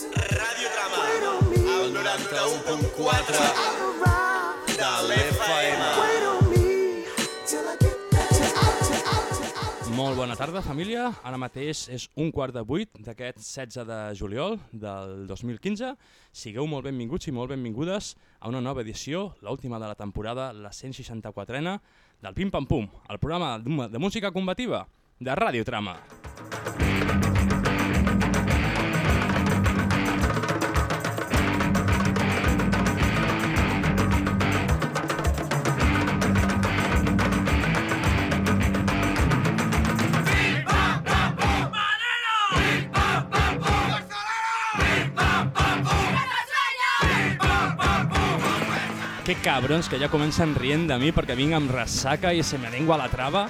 Ràdio Trama, el 91.4 de l'FM. Molt bona tarda, família. Ara mateix és un quart de vuit d'aquest 16 de juliol del 2015. Sigueu molt benvinguts i molt benvingudes a una nova edició, l'última de la temporada, la 164a, del Pim Pam Pum, el programa de música combativa de Ràdio Trama. Que cabrons que ja comencen rient de mi perquè vinc amb ressaca i se me lengua la trava.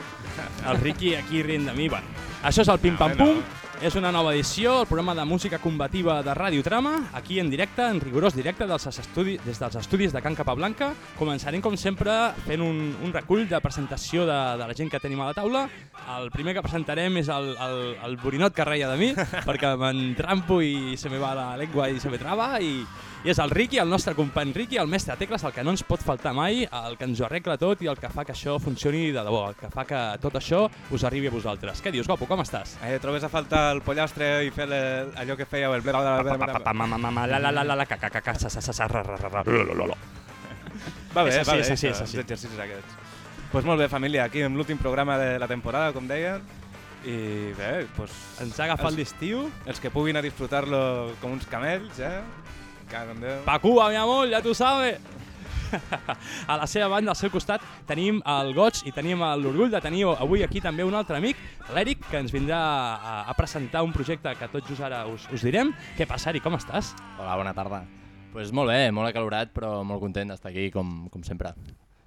El Ricky aquí rient de mi. Bueno, això és el Pim Pam Pum. És una nova edició, el programa de música combativa de Ràdio Trama, aquí en directe, en rigorós directe dels estudi des dels estudis de Can Capablanca. Començarem, com sempre, fent un, un recull de presentació de, de la gent que tenim a la taula. El primer que presentarem és el, el, el borinot que reia de mi, perquè m'entrampo i se me va la llengua i se me trava, i, i és el Ricky, el nostre company Ricky, el mestre Tecles, el que no ens pot faltar mai, el que ens ho arregla tot i el que fa que això funcioni de debò, el que fa que tot això us arribi a vosaltres. Què dius, Gopo, com estàs? Eh, trobes a faltar el pollastre i fer le, allò que fèieu el... Va bé, va bé, és així, això, és així. els exercicis aquests. Pues molt bé, família, aquí amb l'últim programa de la temporada, com deien, i bé, pues, Ens ha agafat l'estiu. els que puguin a disfrutar-lo com uns camells, eh? Cago en Déu. Pa Cuba, mi amor, ja tu sabes. A la seva banda, al seu costat, tenim el goig i tenim l'orgull de tenir avui aquí també un altre amic, l'Eric, que ens vindrà a, a presentar un projecte que tot just ara us, us direm. Què passa, Eric, com estàs? Hola, bona tarda. Pues molt bé, molt acalorat, però molt content d'estar aquí, com, com sempre.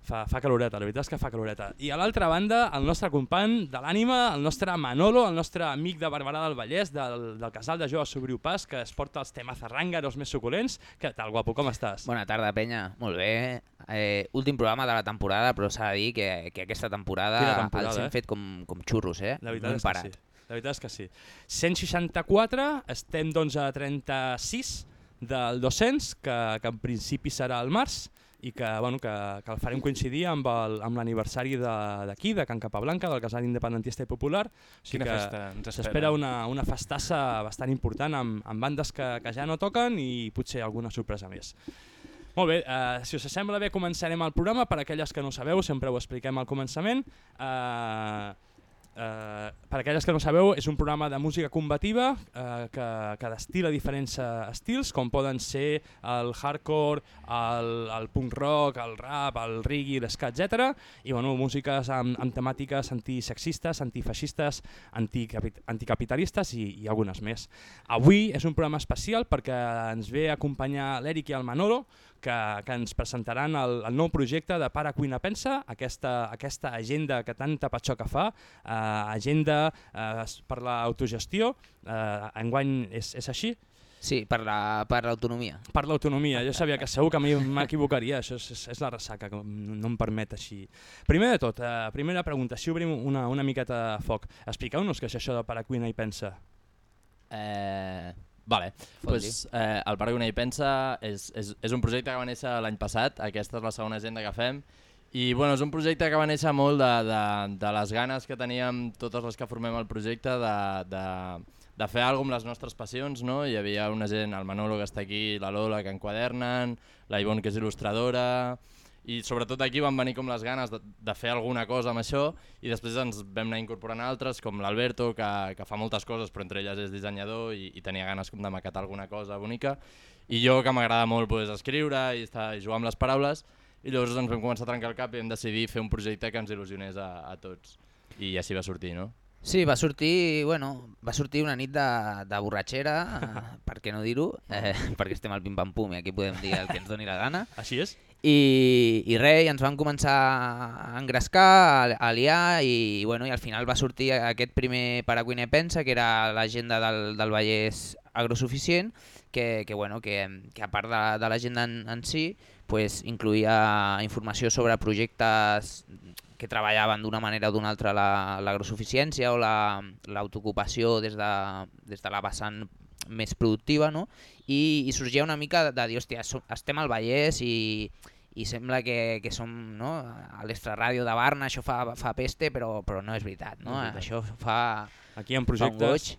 Fa, fa caloreta, la veritat és que fa caloreta. I a l'altra banda, el nostre company de l'ànima, el nostre Manolo, el nostre amic de Barberà del Vallès, del, del casal de Joa Sobriu Pas, que es porta els temes arràngaros més suculents. Què tal, guapo, com estàs? Bona tarda, penya. Molt bé. Eh, últim programa de la temporada, però s'ha de dir que, que aquesta temporada, Quina temporada, els hem eh? fet com, com xurros, eh? La no veritat hem és que parat. sí. La veritat és que sí. 164, estem doncs a 36 del 200, que, que en principi serà al març, i que, bueno, que, que el farem coincidir amb l'aniversari d'aquí, de, de Can Capablanca, del casal independentista i popular. O Quina que festa ens espera. S'espera una, una festassa bastant important amb, amb bandes que, que ja no toquen i potser alguna sorpresa més. Molt bé, eh, si us sembla bé començarem el programa. Per aquelles que no sabeu, sempre ho expliquem al començament. Eh, eh, per aquelles que no sabeu, és un programa de música combativa eh, que, que destila diferents eh, estils, com poden ser el hardcore, el, el punk rock, el rap, el reggae, l'esca, etc. I bueno, músiques amb, amb temàtiques antisexistes, antifeixistes, anticapit anticapitalistes i, i algunes més. Avui és un programa especial perquè ens ve a acompanyar l'Eric i el Manolo, que, que ens presentaran el, el nou projecte de Para Cuina Pensa, aquesta, aquesta agenda que tanta patxoca fa, eh, agenda eh, per l'autogestió, eh, enguany és, és així, Sí, per la- per l'autonomia. l'autonomia. Jo sabia que segur que m'equivocaria, això és, és, és la ressaca, que no no em permet així. Primer de tot, eh, primera pregunta, si obrim una, una miqueta de foc, expliqueu-nos què és això de Para Cuina i Pensa. Eh, vale, pues, eh, el Parc Una i Pensa és, és, és un projecte que va néixer l'any passat, aquesta és la segona agenda que fem, i bueno, és un projecte que va néixer molt de, de, de les ganes que teníem totes les que formem el projecte de, de, de fer alguna amb les nostres passions, no? Hi havia una gent, el Manolo que està aquí, la Lola que enquadernen, la Ivonne que és il·lustradora, i sobretot aquí van venir com les ganes de, de fer alguna cosa amb això i després ens vam anar incorporant altres com l'Alberto que, que fa moltes coses però entre elles és dissenyador i, i tenia ganes com de maquetar alguna cosa bonica i jo que m'agrada molt pues, escriure i, estar, i jugar amb les paraules i llavors ens vam començar a trencar el cap i vam decidir fer un projecte que ens il·lusionés a, a tots i així va sortir, no? Sí, va sortir, bueno, va sortir una nit de, de borratxera, eh, per què no dir-ho, eh, perquè estem al pim-pam-pum i aquí podem dir el que ens doni la gana. Així és? I, i res, ens vam començar a engrescar, a, a liar i, bueno, i al final va sortir aquest primer Paracuina i Pensa, que era l'agenda del, del Vallès agrosuficient, que, que, bueno, que, que a part de, de l'agenda en, en si, pues, incluïa informació sobre projectes que treballaven d'una manera o d'una altra la- l'agrosuficiència o la- l'autoocupació des, de, des de la vessant més productiva, no? I, i sorgia una mica de, de dir, hòstia, som, estem al Vallès i, i sembla que, que som no? a l'extraràdio de Barna, això fa, fa peste, però, però no és veritat, no? No és veritat. Això fa, Aquí en fa un projectes... goig.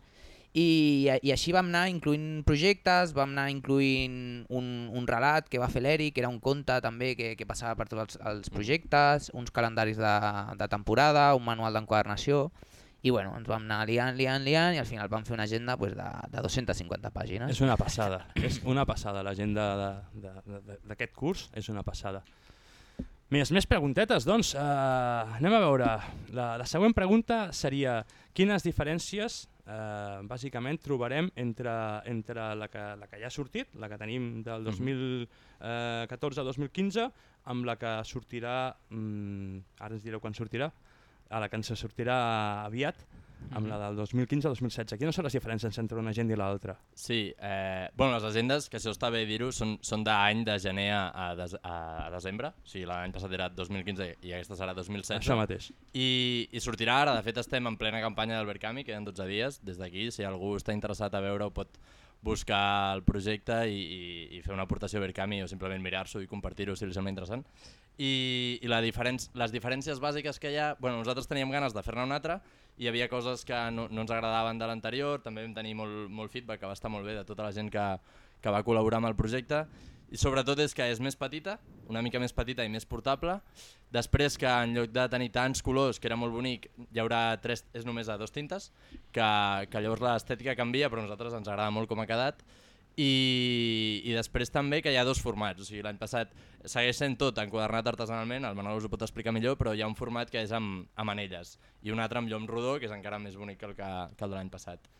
I, I així vam anar incluint projectes, vam anar incluint un, un relat que va fer l'Eric, que era un conte també que, que passava per tots els, els projectes, uns calendaris de, de temporada, un manual d'enquadernació, i bueno, ens vam anar liant, liant, liant, i al final vam fer una agenda pues, de, de 250 pàgines. És una passada, és una passada l'agenda d'aquest curs, és una passada. Més, més preguntetes, doncs. Uh, anem a veure. La, la següent pregunta seria quines diferències uh, bàsicament trobarem entre, entre la, que, la que ja ha sortit, la que tenim del 2014-2015, amb la que sortirà, mm, ara ens direu quan sortirà, a la que ens sortirà aviat, amb la del 2015-2016. Quines són les diferències entre una agenda i l'altra? Sí, eh, bueno, les agendes, que això està bé dir-ho, són, són d'any de gener a, a, des, a, a desembre. O sigui, l'any passat era 2015 i aquesta serà 2016. Això mateix. I, I sortirà ara, de fet estem en plena campanya del Verkami, queden 12 dies. Des d'aquí, si algú està interessat a veure-ho, pot buscar el projecte i, i, i fer una aportació a Verkami o simplement mirar-s'ho i compartir-ho si li sembla interessant. I, i la diferents, les diferències bàsiques que hi ha, bueno, nosaltres teníem ganes de fer-ne una altra, hi havia coses que no, no ens agradaven de l'anterior, també vam tenir molt, molt feedback, que va estar molt bé de tota la gent que, que va col·laborar amb el projecte, i sobretot és que és més petita, una mica més petita i més portable, després que en lloc de tenir tants colors, que era molt bonic, hi haurà tres, és només a dos tintes, que, que llavors l'estètica canvia, però a nosaltres ens agrada molt com ha quedat, i, i després també que hi ha dos formats, o sigui l'any passat segueix sent tot enquadernat artesanalment, el Manol us ho pot explicar millor, però hi ha un format que és amb, amb anelles i un altre amb llom rodó que és encara més bonic que el, que, que el de l'any passat.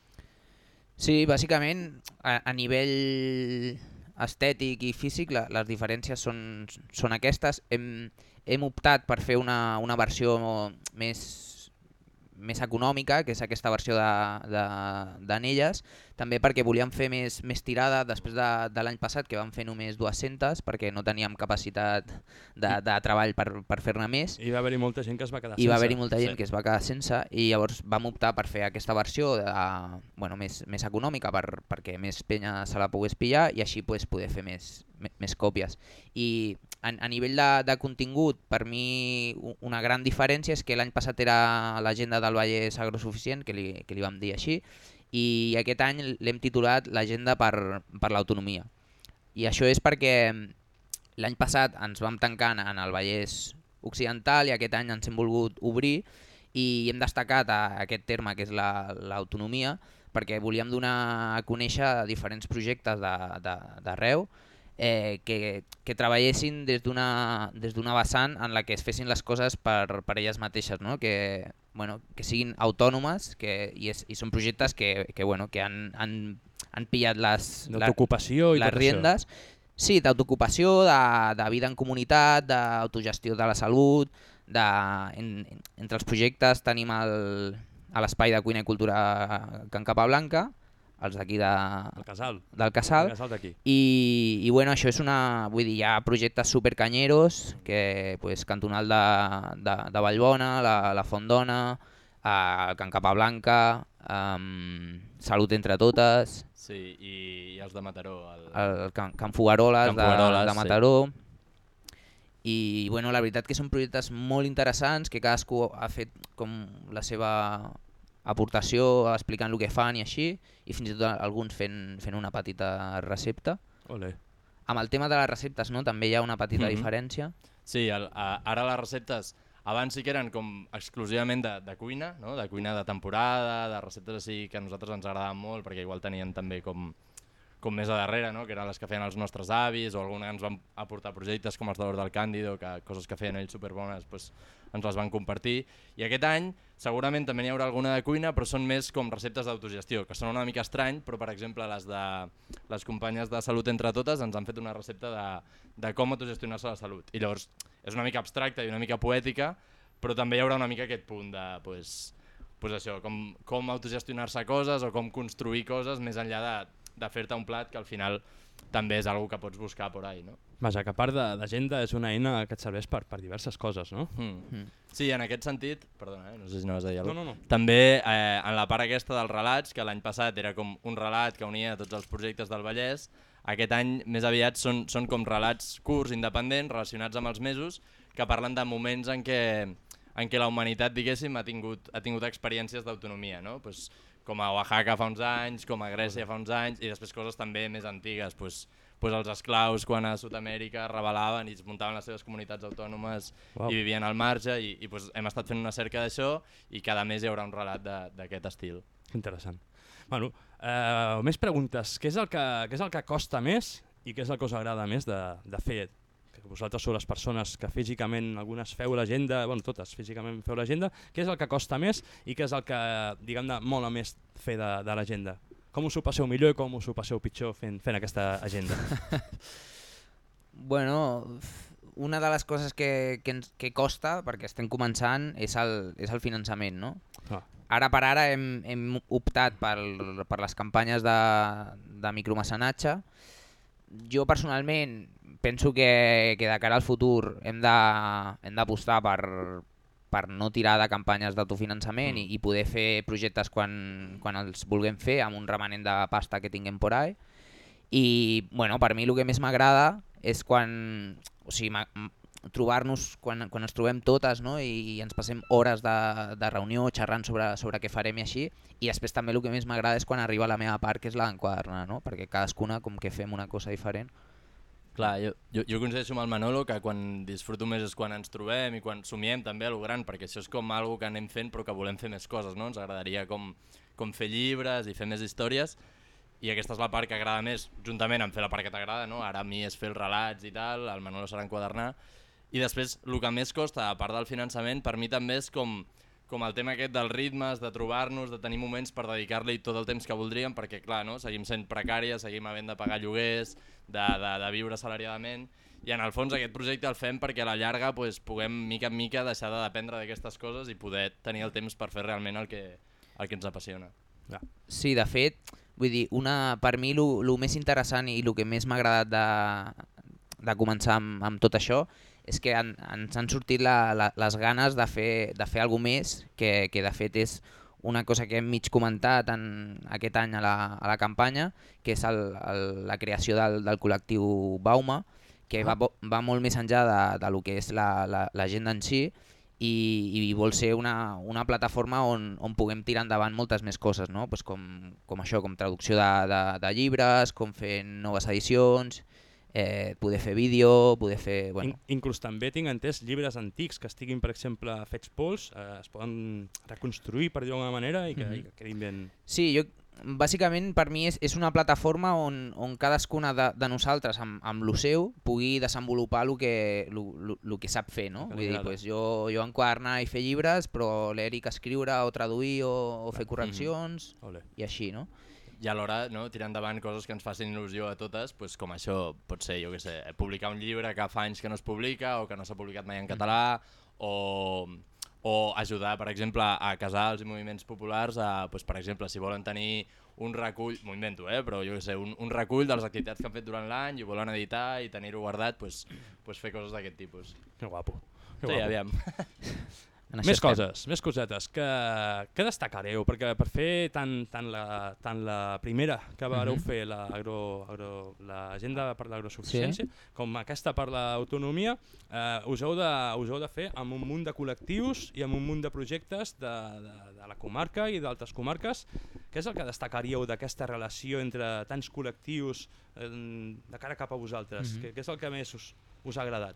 Sí, bàsicament a, a nivell estètic i físic la, les diferències són, són aquestes. Hem, hem optat per fer una, una versió més, més econòmica, que és aquesta versió d'anelles, també perquè volíem fer més, més tirada després de, de l'any passat, que vam fer només 200, perquè no teníem capacitat de, de treball per, per fer-ne més. I va haver-hi molta gent que es va quedar I va sense. haver-hi molta gent sí. que es va quedar sense i llavors vam optar per fer aquesta versió de, bueno, més, més econòmica per, perquè més penya se la pogués pillar i així pues, poder fer més, més còpies. I a, a nivell de, de contingut, per mi una gran diferència és que l'any passat era l'agenda del Vallès Agrosuficient, que li, que li vam dir així, i aquest any l'hem titulat l'agenda per, per l'autonomia. I això és perquè l'any passat ens vam tancar en- el Vallès Occidental i aquest any ens hem volgut obrir i hem destacat a aquest terme que és la- l'autonomia perquè volíem donar a conèixer diferents projectes d'arreu eh, que, que treballessin des d'una vessant en la que es fessin les coses per, per elles mateixes, no? que, bueno, que siguin autònomes que, i, és, i són projectes que, que, bueno, que han, han, han pillat les, la- i les riendes. Sí, d'autoocupació, de, de vida en comunitat, d'autogestió de la salut, de, en, en, entre els projectes tenim el, a l'espai de cuina i cultura Can Capablanca, els d'aquí de. El casal. del Casal, El casal d'aquí. i, i bueno, això és una, vull dir, hi ha projectes supercanyeros, que pues, Cantonal de, de, de Vallbona, la, la Fondona, a Can Capablanca, um, Salut entre totes, Sí, i, i els de Mataró. El... el Can, Can Fugaroles, Can de, Fugaroles, de sí. Mataró. I bueno, la veritat que són projectes molt interessants, que cadascú ha fet com la seva aportació explicant el que fan i així, i fins i tot alguns fent, fent una petita recepta. Ole. Amb el tema de les receptes no? també hi ha una petita Mhm. diferència. Sí, el, a, ara les receptes abans sí que eren com exclusivament de, de cuina, no? de cuina de temporada, de receptes així que a nosaltres ens agradaven molt perquè igual tenien també com, com més a darrere, no? que eren les que feien els nostres avis o alguna ens van aportar projectes com els de l'Hort del Càndido, que coses que feien ells superbones pues, ens les van compartir. I aquest any segurament també n'hi haurà alguna de cuina, però són més com receptes d'autogestió, que són una mica estrany, però per exemple les de les companyes de Salut entre totes ens han fet una recepta de, de com autogestionar-se la salut. I llavors és una mica abstracta i una mica poètica, però també hi haurà una mica aquest punt de, pues, pues això, com, com autogestionar-se coses o com construir coses més enllà de, de fer-te un plat que al final també és algo que pots buscar por ahí, no? Vaja, que a part de- d'agenda és una eina que et serveix per, per diverses coses, no? Mm. Mm. Sí, en aquest sentit, perdona, eh, no sé si anaves a dir No, alguna no, no. També eh, en la part aquesta dels relats, que l'any passat era com un relat que unia tots els projectes del Vallès, aquest any més aviat són, són com relats curts, independents, relacionats amb els mesos, que parlen de moments en què, en què la humanitat, diguéssim, ha tingut, ha tingut experiències d'autonomia, no? Pues, com a Oaxaca fa uns anys, com a Grècia fa uns anys, i després coses també més antigues, pues, pues els esclaus quan a Sud-amèrica es rebel·laven i es muntaven les seves comunitats autònomes Uau. i vivien al marge, i, i pues, hem estat fent una cerca d'això i cada mes hi haurà un relat d'aquest estil. Interessant. Bueno, eh, més preguntes. Què és, el que, què és el que costa més i què és el que us agrada més de, de fer? Que vosaltres sou les persones que físicament, algunes feu l'agenda, bueno, totes físicament feu l'agenda, què és el que costa més i què és el que, diguem-ne, mola més fer de, de l'agenda? Com us ho passeu millor i com us ho passeu pitjor fent, fent aquesta agenda? Bueno, una de les coses que, que, ens, que costa, perquè estem començant, és el, és el finançament, no? Ah. Ara per ara hem, hem optat per, per les campanyes de, de micromecenatge. Jo personalment penso que, que de cara al futur hem d'apostar per, per no tirar de campanyes d'autofinançament i, i poder fer projectes quan, quan els vulguem fer amb un remanent de pasta que tinguem por ahí. I bueno, per mi el que més m'agrada és quan, o sigui, trobar-nos quan, quan ens trobem totes no? I, i ens passem hores de, de reunió xerrant sobre, sobre què farem i així i després també el que més m'agrada és quan arriba la meva part que és la d'enquadernar, no? perquè cadascuna com que fem una cosa diferent Clar, jo, jo, jo coincideixo amb el Manolo que quan disfruto més és quan ens trobem i quan somiem també a lo gran, perquè això és com algo que anem fent però que volem fer més coses, no? Ens agradaria com, com fer llibres i fer més històries i aquesta és la part que agrada més, juntament amb fer la part que t'agrada, no? Ara a mi és fer els relats i tal, el Manolo serà enquadernar, i després el que més costa, a part del finançament, per mi també és com, com el tema aquest dels ritmes, de trobar-nos, de tenir moments per dedicar-li tot el temps que voldríem, perquè clar, no? seguim sent precàries, seguim havent de pagar lloguers, de, de, de viure salariadament, i en el fons aquest projecte el fem perquè a la llarga pues, puguem mica en mica deixar de dependre d'aquestes coses i poder tenir el temps per fer realment el que, el que ens apassiona. Sí, de fet, vull dir, una, per mi el més interessant i el que més m'ha agradat de, de començar amb, amb tot això és que han, ens han sortit la, la, les ganes de fer, de fer alguna més, que, que de fet és una cosa que hem mig comentat en, aquest any a la, a la campanya, que és el, el, la creació del, del col·lectiu Bauma, que va, bo- va molt més enllà de, de lo que és la- la- la, en si i, i vol ser una, una plataforma on, on puguem tirar endavant moltes més coses, no? pues com, com això, com traducció de, de, de llibres, com fer noves edicions, eh, poder fer vídeo, poder fer... Bueno, In, inclús també tinc entès llibres antics que estiguin, per exemple, fets pols, eh, es poden reconstruir per dir-ho d'alguna manera i que, Mhm. i que quedin ben... Sí, jo, bàsicament per mi és, és una plataforma on, on cadascuna de, de nosaltres amb, amb lo seu pugui desenvolupar el que, lo, lo, lo que sap fer, no? Vull dir, pues jo, jo enquadernar i fer llibres, però l'Eric escriure o traduir o, o fer correccions Ole. i així, no? I alhora no, tirar endavant coses que ens facin il·lusió a totes, pues, com això pot ser, jo què sé, publicar un llibre que fa anys que no es publica o que no s'ha publicat mai en català, o, o ajudar, per exemple, a casals i moviments populars, a, pues, per exemple, si volen tenir un recull, m'ho invento, eh, però jo sé, un, un recull de les activitats que han fet durant l'any i ho volen editar i tenir-ho guardat, pues, pues fer coses d'aquest tipus. Que guapo. Que Sí, guapo. aviam. En Més estem. coses, més cosetes. Que, que destacareu? Perquè per fer tant, tant, la, tant la primera que vareu Mhm. fer, l'agenda agro, l'agenda per l'agrosuficiència, com aquesta per l'autonomia, eh, us, heu de, us heu de fer amb un munt de col·lectius i amb un munt de projectes de, de, de la comarca i d'altres comarques. Què és el que destacaríeu d'aquesta relació entre tants col·lectius eh, de cara cap a vosaltres? Mhm. què, què és el que més us, us ha agradat?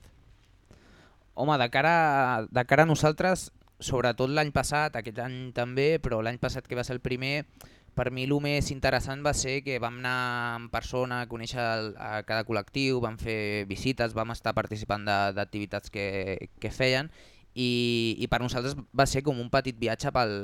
Home, de cara, de cara a nosaltres, sobretot l'any passat, aquest any també, però l'any passat que va ser el primer, per mi el més interessant va ser que vam anar en persona a conèixer el, a cada col·lectiu, vam fer visites, vam estar participant d'activitats que, que feien i, i per nosaltres va ser com un petit viatge pel,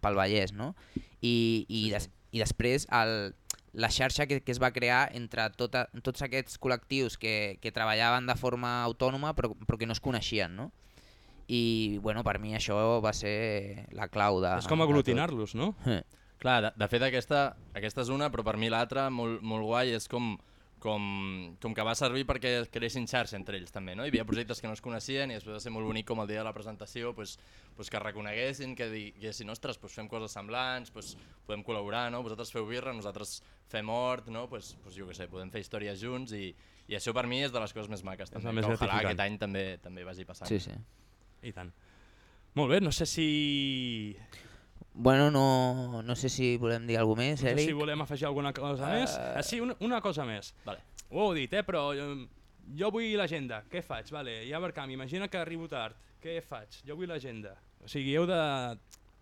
pel Vallès, no? I, i, des, i després el, la xarxa que, que es va crear entre tota, tots aquests col·lectius que, que treballaven de forma autònoma però, però que no es coneixien, no? I bueno, per mi això va ser la clau de... és com aglutinar-los, no? Eh. Clar, de, de fet aquesta, aquesta és una, però per mi l'altra, molt, molt guai, és com com, com que va servir perquè es creessin xarxa entre ells també, no? Hi havia projectes que no es coneixien i després va ser molt bonic com el dia de la presentació pues, pues que reconeguessin, que diguessin, ostres, pues fem coses semblants, pues podem col·laborar, no? Vosaltres feu birra, nosaltres fem hort, no? Pues, pues jo què sé, podem fer històries junts i, i això per mi és de les coses més maques també, més que ojalà aquest any també també vagi passant. Sí, sí. I tant. Molt bé, no sé si... Bueno, no, no sé si volem dir alguna més, No sé Eric. si volem afegir alguna cosa més. Eh, Ah, sí, una, una cosa més. Vale. Ho heu dit, eh, però jo, jo vull l'agenda. Què faig? Vale, ha Barcamp, imagina que arribo tard. Què faig? Jo vull l'agenda. O sigui, heu de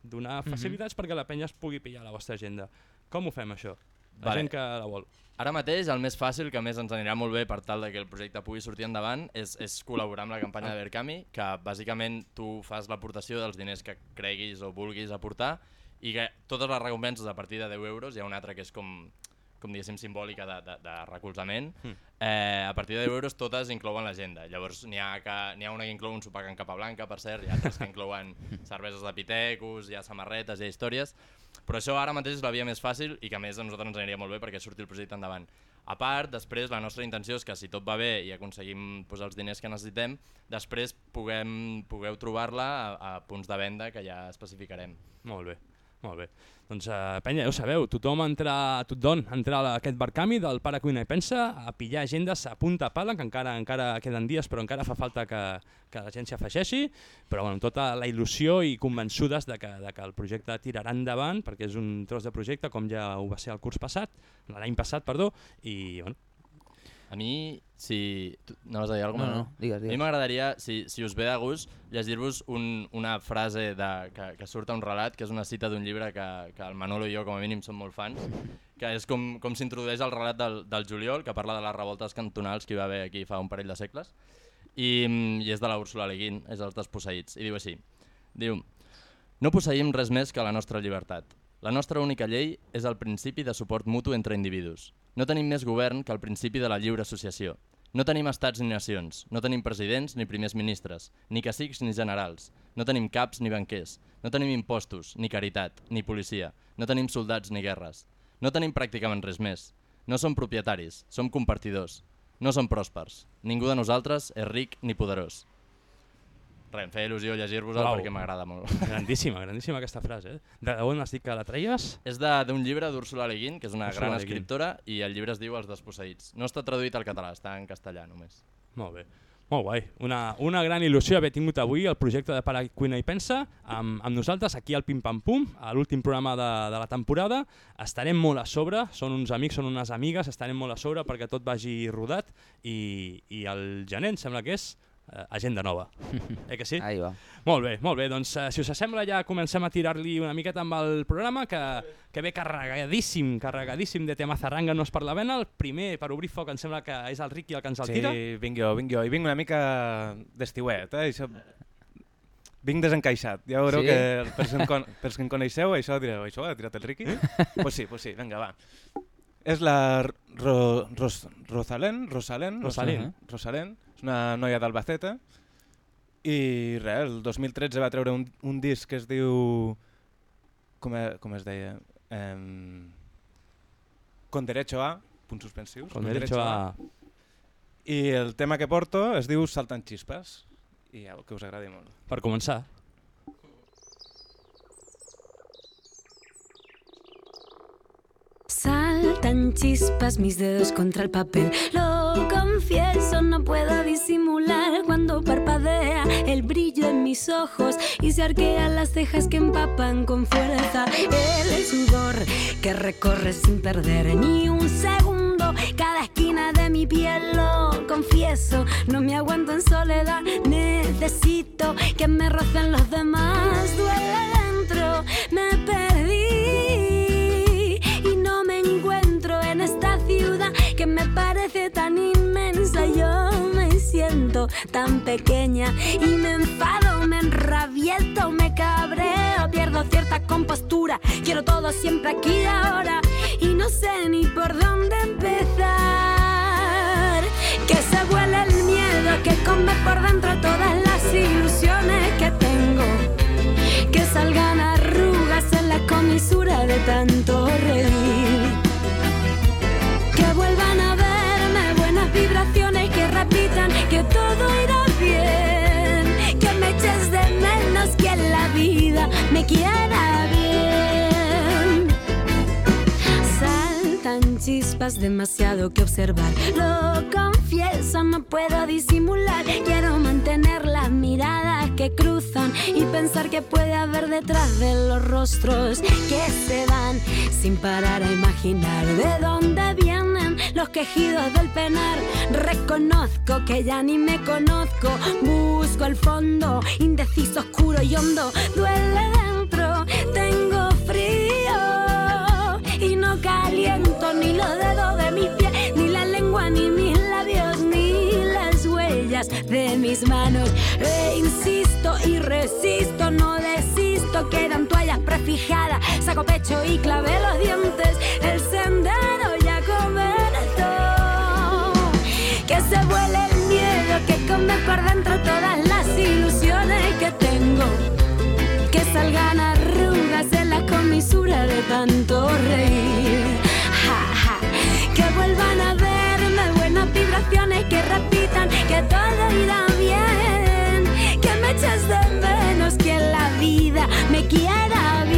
donar Mhm. facilitats perquè la penya es pugui pillar la vostra agenda. Com ho fem, això? La Vale. gent que la vol. Ara mateix el més fàcil, que més ens anirà molt bé per tal de que el projecte pugui sortir endavant, és, és col·laborar amb la campanya de Verkami, que bàsicament tu fas l'aportació dels diners que creguis o vulguis aportar i que totes les recompenses a partir de 10 euros, hi ha una altra que és com, com diguéssim simbòlica de, de, de recolzament, Mm. eh, a partir de 10 euros totes inclouen l'agenda. Llavors n'hi ha, que, ha una que inclou un sopar en capa blanca, per cert, hi ha altres que inclouen cerveses de pitecos, hi ha samarretes, hi ha històries, però això ara mateix és la via més fàcil i que a més a nosaltres ens aniria molt bé perquè surti el projecte endavant. A part, després la nostra intenció és que si tot va bé i aconseguim pues, els diners que necessitem, després puguem, pugueu trobar-la a, a punts de venda que ja especificarem. Molt bé, molt bé. Doncs, uh, penya, ja ho sabeu, tothom entra, tothom entra a aquest barcami del Pare Cuina i Pensa a pillar agendes a pala, que encara encara queden dies, però encara fa falta que, que la gent s'hi afegeixi, però bueno, tota la il·lusió i convençudes de que, de que el projecte tirarà endavant, perquè és un tros de projecte, com ja ho va ser el curs passat, l'any passat, perdó, i bueno, A mi, si... Tu, no vas a dir No, alguna no, digues, A mi digues. m'agradaria, si, si us ve de gust, llegir-vos un, una frase de, que, que surt a un relat, que és una cita d'un llibre que, que el Manolo i jo com a mínim som molt fans, que és com, com s'introdueix el relat del, del juliol, que parla de les revoltes cantonals que hi va haver aquí fa un parell de segles, i, i és de la Úrsula Le Guin, és els desposseïts, i diu així, diu, no posseïm res més que la nostra llibertat. La nostra única llei és el principi de suport mutu entre individus. No tenim més govern que el principi de la lliure associació. No tenim estats ni nacions, no tenim presidents ni primers ministres, ni cacics ni generals, no tenim caps ni banquers, no tenim impostos, ni caritat, ni policia, no tenim soldats ni guerres. No tenim pràcticament res més. No som propietaris, som compartidors. No som pròspers. Ningú de nosaltres és ric ni poderós. Res, em feia il·lusió llegir-vos-el perquè m'agrada molt. grandíssima, grandíssima aquesta frase. Eh? De on has dit que la traies? És de- d'un llibre d'Úrsula Le Guin, que és una Úrsula gran Le Guin. escriptora, i el llibre es diu Els desposseïts. No està traduït al català, està en castellà només. Molt bé. Molt guai. Una, una gran il·lusió haver tingut avui el projecte de Para Cuina i Pensa amb, amb nosaltres aquí al Pim Pam Pum, a l'últim programa de, de la temporada. Estarem molt a sobre, són uns amics, són unes amigues, estarem molt a sobre perquè tot vagi rodat i, i el gener em sembla que és eh, agenda nova. eh que sí? Ahí va. Molt bé, molt bé. Doncs eh, si us sembla ja comencem a tirar-li una miqueta amb el programa que, que ve carregadíssim, carregadíssim de tema zarranganos per la vena. El primer, per obrir foc, em sembla que és el Ricky el que ens el tira. Sí, vinc jo, vinc jo. I vinc una mica d'estiuet, eh? Això... Vinc desencaixat. Ja veureu Sí? sí? que que, em con pels que em coneixeu, això direu, això ho ha tirat el Ricky? pues sí, pues sí, vinga, va. És la Ro Ros Rosalén, Rosalén, Rosalén. Rosalén, és una noia d'Albacete, i res, el 2013 va treure un, un disc que es diu... Com, e, com es deia? Em, Con derecho a, punts suspensius. Con derecho a... I el tema que porto es diu Saltant xispes, i ja, que us agradi molt. Per començar. Saltan chispas mis dedos contra el papel. Lo confieso, no puedo disimular cuando parpadea el brillo en mis ojos y se arquean las cejas que empapan con fuerza. El sudor que recorre sin perder ni un segundo cada esquina de mi piel. Lo confieso, no me aguanto en soledad. Necesito que me rocen los demás. Duele Yo me siento tan pequeña y me enfado, me enrabieto, me cabreo, pierdo cierta compostura. Quiero todo siempre aquí y ahora y no sé ni por dónde empezar. Que se huele el miedo que come por dentro todas las ilusiones que tengo que salgan arrugas en la comisura de tanto reír. que todo irá bien, que me eches de menos que la vida me quiera bien. Demasiado que observar. Lo confieso, no puedo disimular. Quiero mantener las miradas que cruzan y pensar que puede haber detrás de los rostros que se dan sin parar a imaginar de dónde vienen los quejidos del penar. Reconozco que ya ni me conozco, busco el fondo, indeciso, oscuro y hondo. Duele de mis manos. E insisto y resisto, no desisto, quedan toallas prefijadas, saco pecho y clavé los dientes, el sendero ya comenzó. Que se vuele el miedo que come por dentro todas las ilusiones que tengo que salgan arrugas en la comisura de tanto reír. Que todo irá bien. Que me eches de menos que en la vida me quiera bien.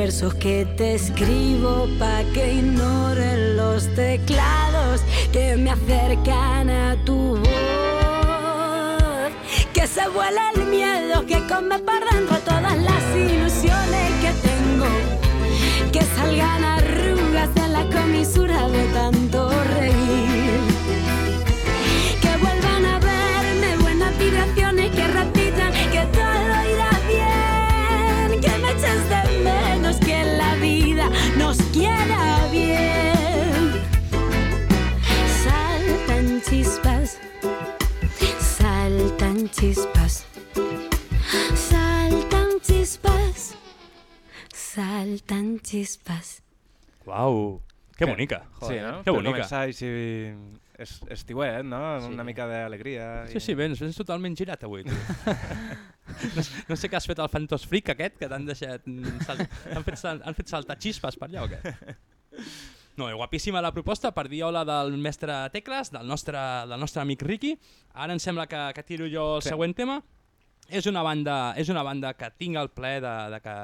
Versos que te escribo pa' que ignoren los teclados que me acercan a tu voz. Que se vuela el miedo que come por dentro todas las ilusiones que tengo. Que salgan arrugas en la comisura de tanto reír. Chispas, saltan chispas, saltan chispas. Uau, que Que- bonica. Sí, no? Que bonica. començar així es, estiuet, no? Una mica d'alegria. Sí, sí, vens, vens totalment girat avui. No, sé- no sé què has fet al Fantos Freak aquest, que t'han deixat... mm, Sal... Han, fet, sal- han fet saltar xispes per allà o què? No, eh, guapíssima la proposta per dir hola del mestre Tecles, del nostre, del nostre amic Ricky. Ara em sembla que, que tiro jo el Sí. següent tema. És una banda, és una banda que tinc el plaer de, de, que,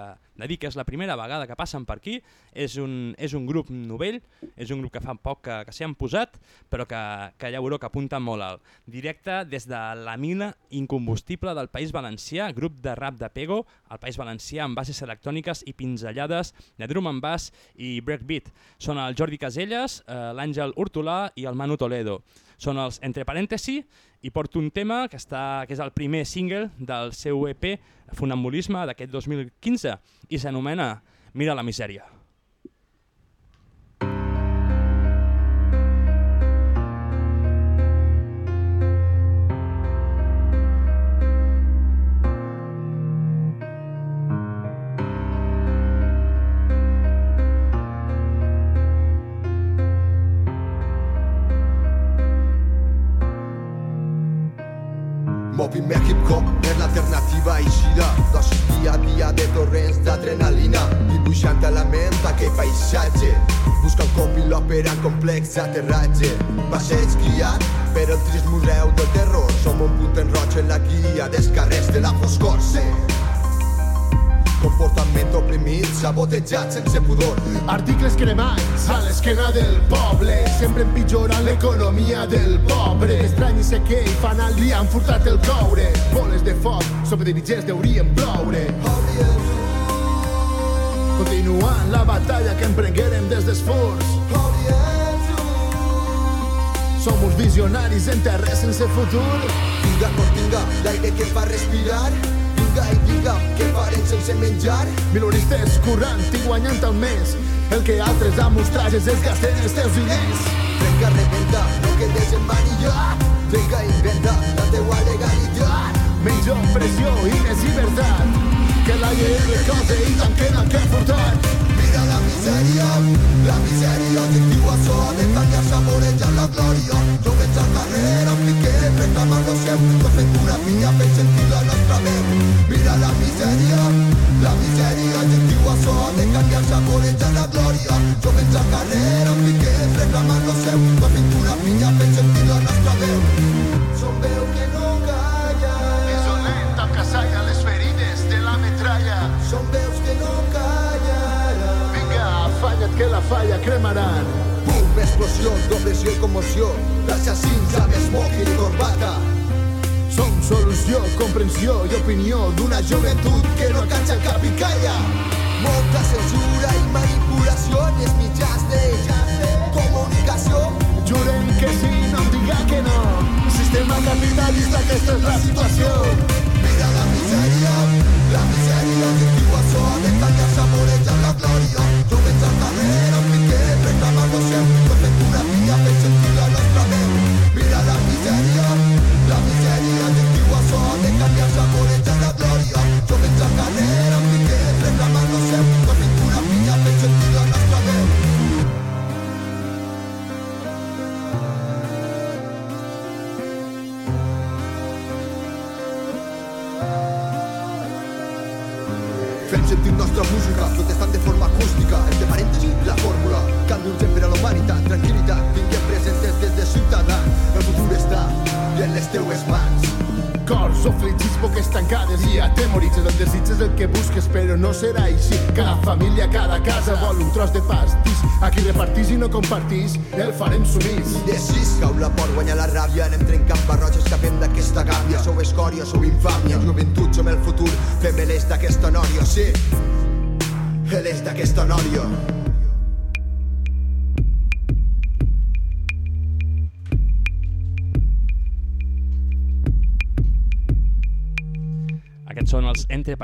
de dir que és la primera vegada que passen per aquí. És un, és un grup novell, és un grup que fa poc que, que s'hi han posat, però que, que ja veureu que apunten molt alt. Directe des de la mina incombustible del País Valencià, grup de rap de Pego, al País Valencià amb bases electròniques i pinzellades de drum and bass i breakbeat. Són el Jordi Caselles, eh, l'Àngel Hortolà i el Manu Toledo. Són els Entre Parèntesi i porto un tema que, està, que és el primer single del seu EP Funambulisme d'aquest 2015 i s'anomena Mira la misèria. Per al complex aterratge. Passeig guiat per el trist museu del terror. Som un punt en roig en la guia dels carrers de la foscor sí. Comportament oprimit, sabotejat sense pudor. Articles cremats a l'esquena del poble. Sempre empitjorant l'economia del pobre Estrany sé què hi fan al dia han furtat el coure. Boles de foc sobre dirigents deurien ploure Continuant la batalla que emprenguérem des d'esforç. Som uns visionaris en terres sense futur. Vinga, continga, l'aire que fa respirar. Vinga i vinga, que farem sense menjar? Minoristes currant i guanyant al mes. El que altres amb uns trajes es gasten els teus diners. Trenca, rebenta, no quedes en manillat Trenca, inventa la teua legalitat. Menys opressió i més llibertat que la llei lleve caseïda que n'han que portar mira la misèria la misèria d'estiu a sol està que saboreja la glòria joves al darrere amb piquet reclamant lo seu la fecura filla fent sentir la nostra veu mira la misèria la misèria d'estiu a sol està que saboreja la glòria joves al darrere amb piquet reclamant lo seu la fecura filla fent sentir la nostra veu som veu que no Són veus que no callaran. Vinga, afanya't que la falla cremaran. Pum, explosions, dobles i commoció, d'assassins amb smoking i corbata. Som solució, comprensió i opinió d'una joventut que no cansa cap i calla. Molta censura i manipulació en els mitjans de comunicació. Jurem que sí, no em diga que no. Sistema capitalista, aquesta és la situació.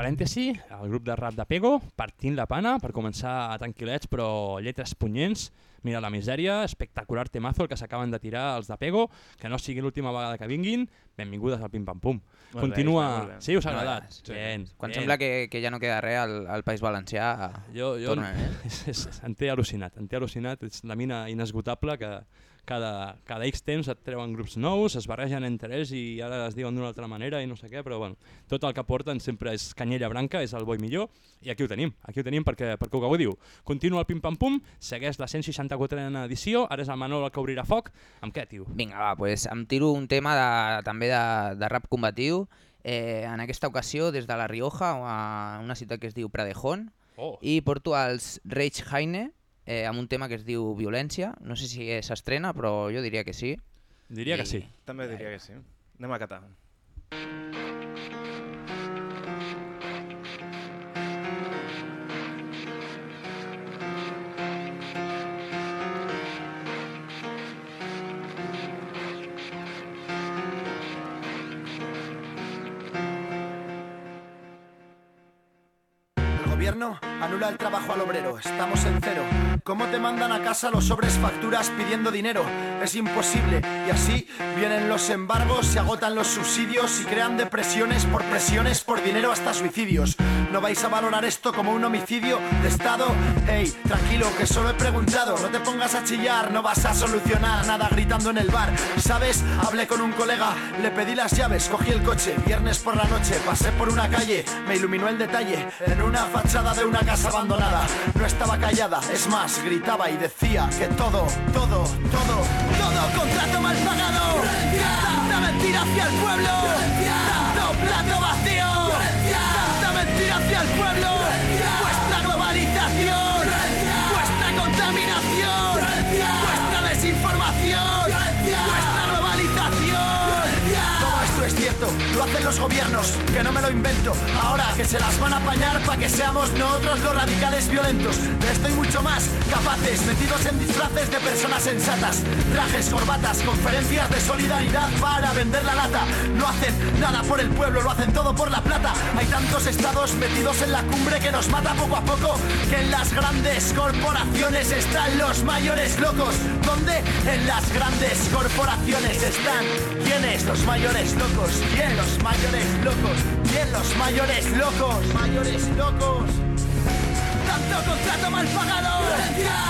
Parèntesi, el grup de rap de Pego, partint la pana per començar tranquil·lets però lletres punyents. Mira la misèria, espectacular temazo el que s'acaben de tirar els de Pego, que no sigui l'última vegada que vinguin, benvingudes al Pim Pam Pum. Molt Continua... bé. sí, us ha agradat? sí. Bien, Quan bien. sembla que, que ja no queda res al, al País Valencià, Jo, jo, torna, eh? és, és, en té al·lucinat, en té al·lucinat, és la mina inesgotable que cada, cada X temps et treuen grups nous, es barregen entre ells i ara es diuen d'una altra manera i no sé què, però bueno, tot el que porten sempre és canyella branca, és el boi millor, i aquí ho tenim, aquí ho tenim perquè, perquè ho gaudiu. Continua el pim-pam-pum, segueix la 164a edició, ara és el Manol el que obrirà foc, amb què, tio? Vinga, va, pues em tiro un tema de, també de, de rap combatiu. Eh, en aquesta ocasió, des de La Rioja, a una ciutat que es diu Pradejón, Oh, i porto els Rage Heine eh, amb un tema que es diu Violència. No sé si s'estrena, però jo diria que sí. diria que i- sí. També diria que sí. Anem a catar. Gobierno anula el trabajo al obrero. Estamos en cero. ¿Cómo te mandan a casa los sobres facturas pidiendo dinero? Es imposible. Y así vienen los embargos, se agotan los subsidios y crean depresiones por presiones, por dinero hasta suicidios. ¿No vais a valorar esto como un homicidio de Estado? Hey, tranquilo, que solo he preguntado. No te pongas a chillar, no vas a solucionar nada gritando en el bar. ¿Sabes? Hablé con un colega, le pedí las llaves, cogí el coche. Viernes por la noche, pasé por una calle, me iluminó el detalle. En una fachada de una casa abandonada. No estaba callada, es más, gritaba y decía que todo, todo, todo, todo contrato mal pagado. Tanta. Hacen los gobiernos, que no me lo invento. Ahora que se las van a apañar para que seamos nosotros los radicales violentos. De esto y mucho más, capaces, metidos en disfraces de personas sensatas. Trajes, corbatas, conferencias de solidaridad para vender la lata. No hacen nada por el pueblo, lo hacen todo por la plata. Hay tantos estados metidos en la cumbre que nos mata poco a poco. Que en las grandes corporaciones están los mayores locos. ¿Dónde? En las grandes corporaciones están. ¿Quiénes? Los mayores locos. ¿Quién? Mayores locos. ¿Quién? Los mayores locos. Mayores locos. Tanto contrato mal pagado.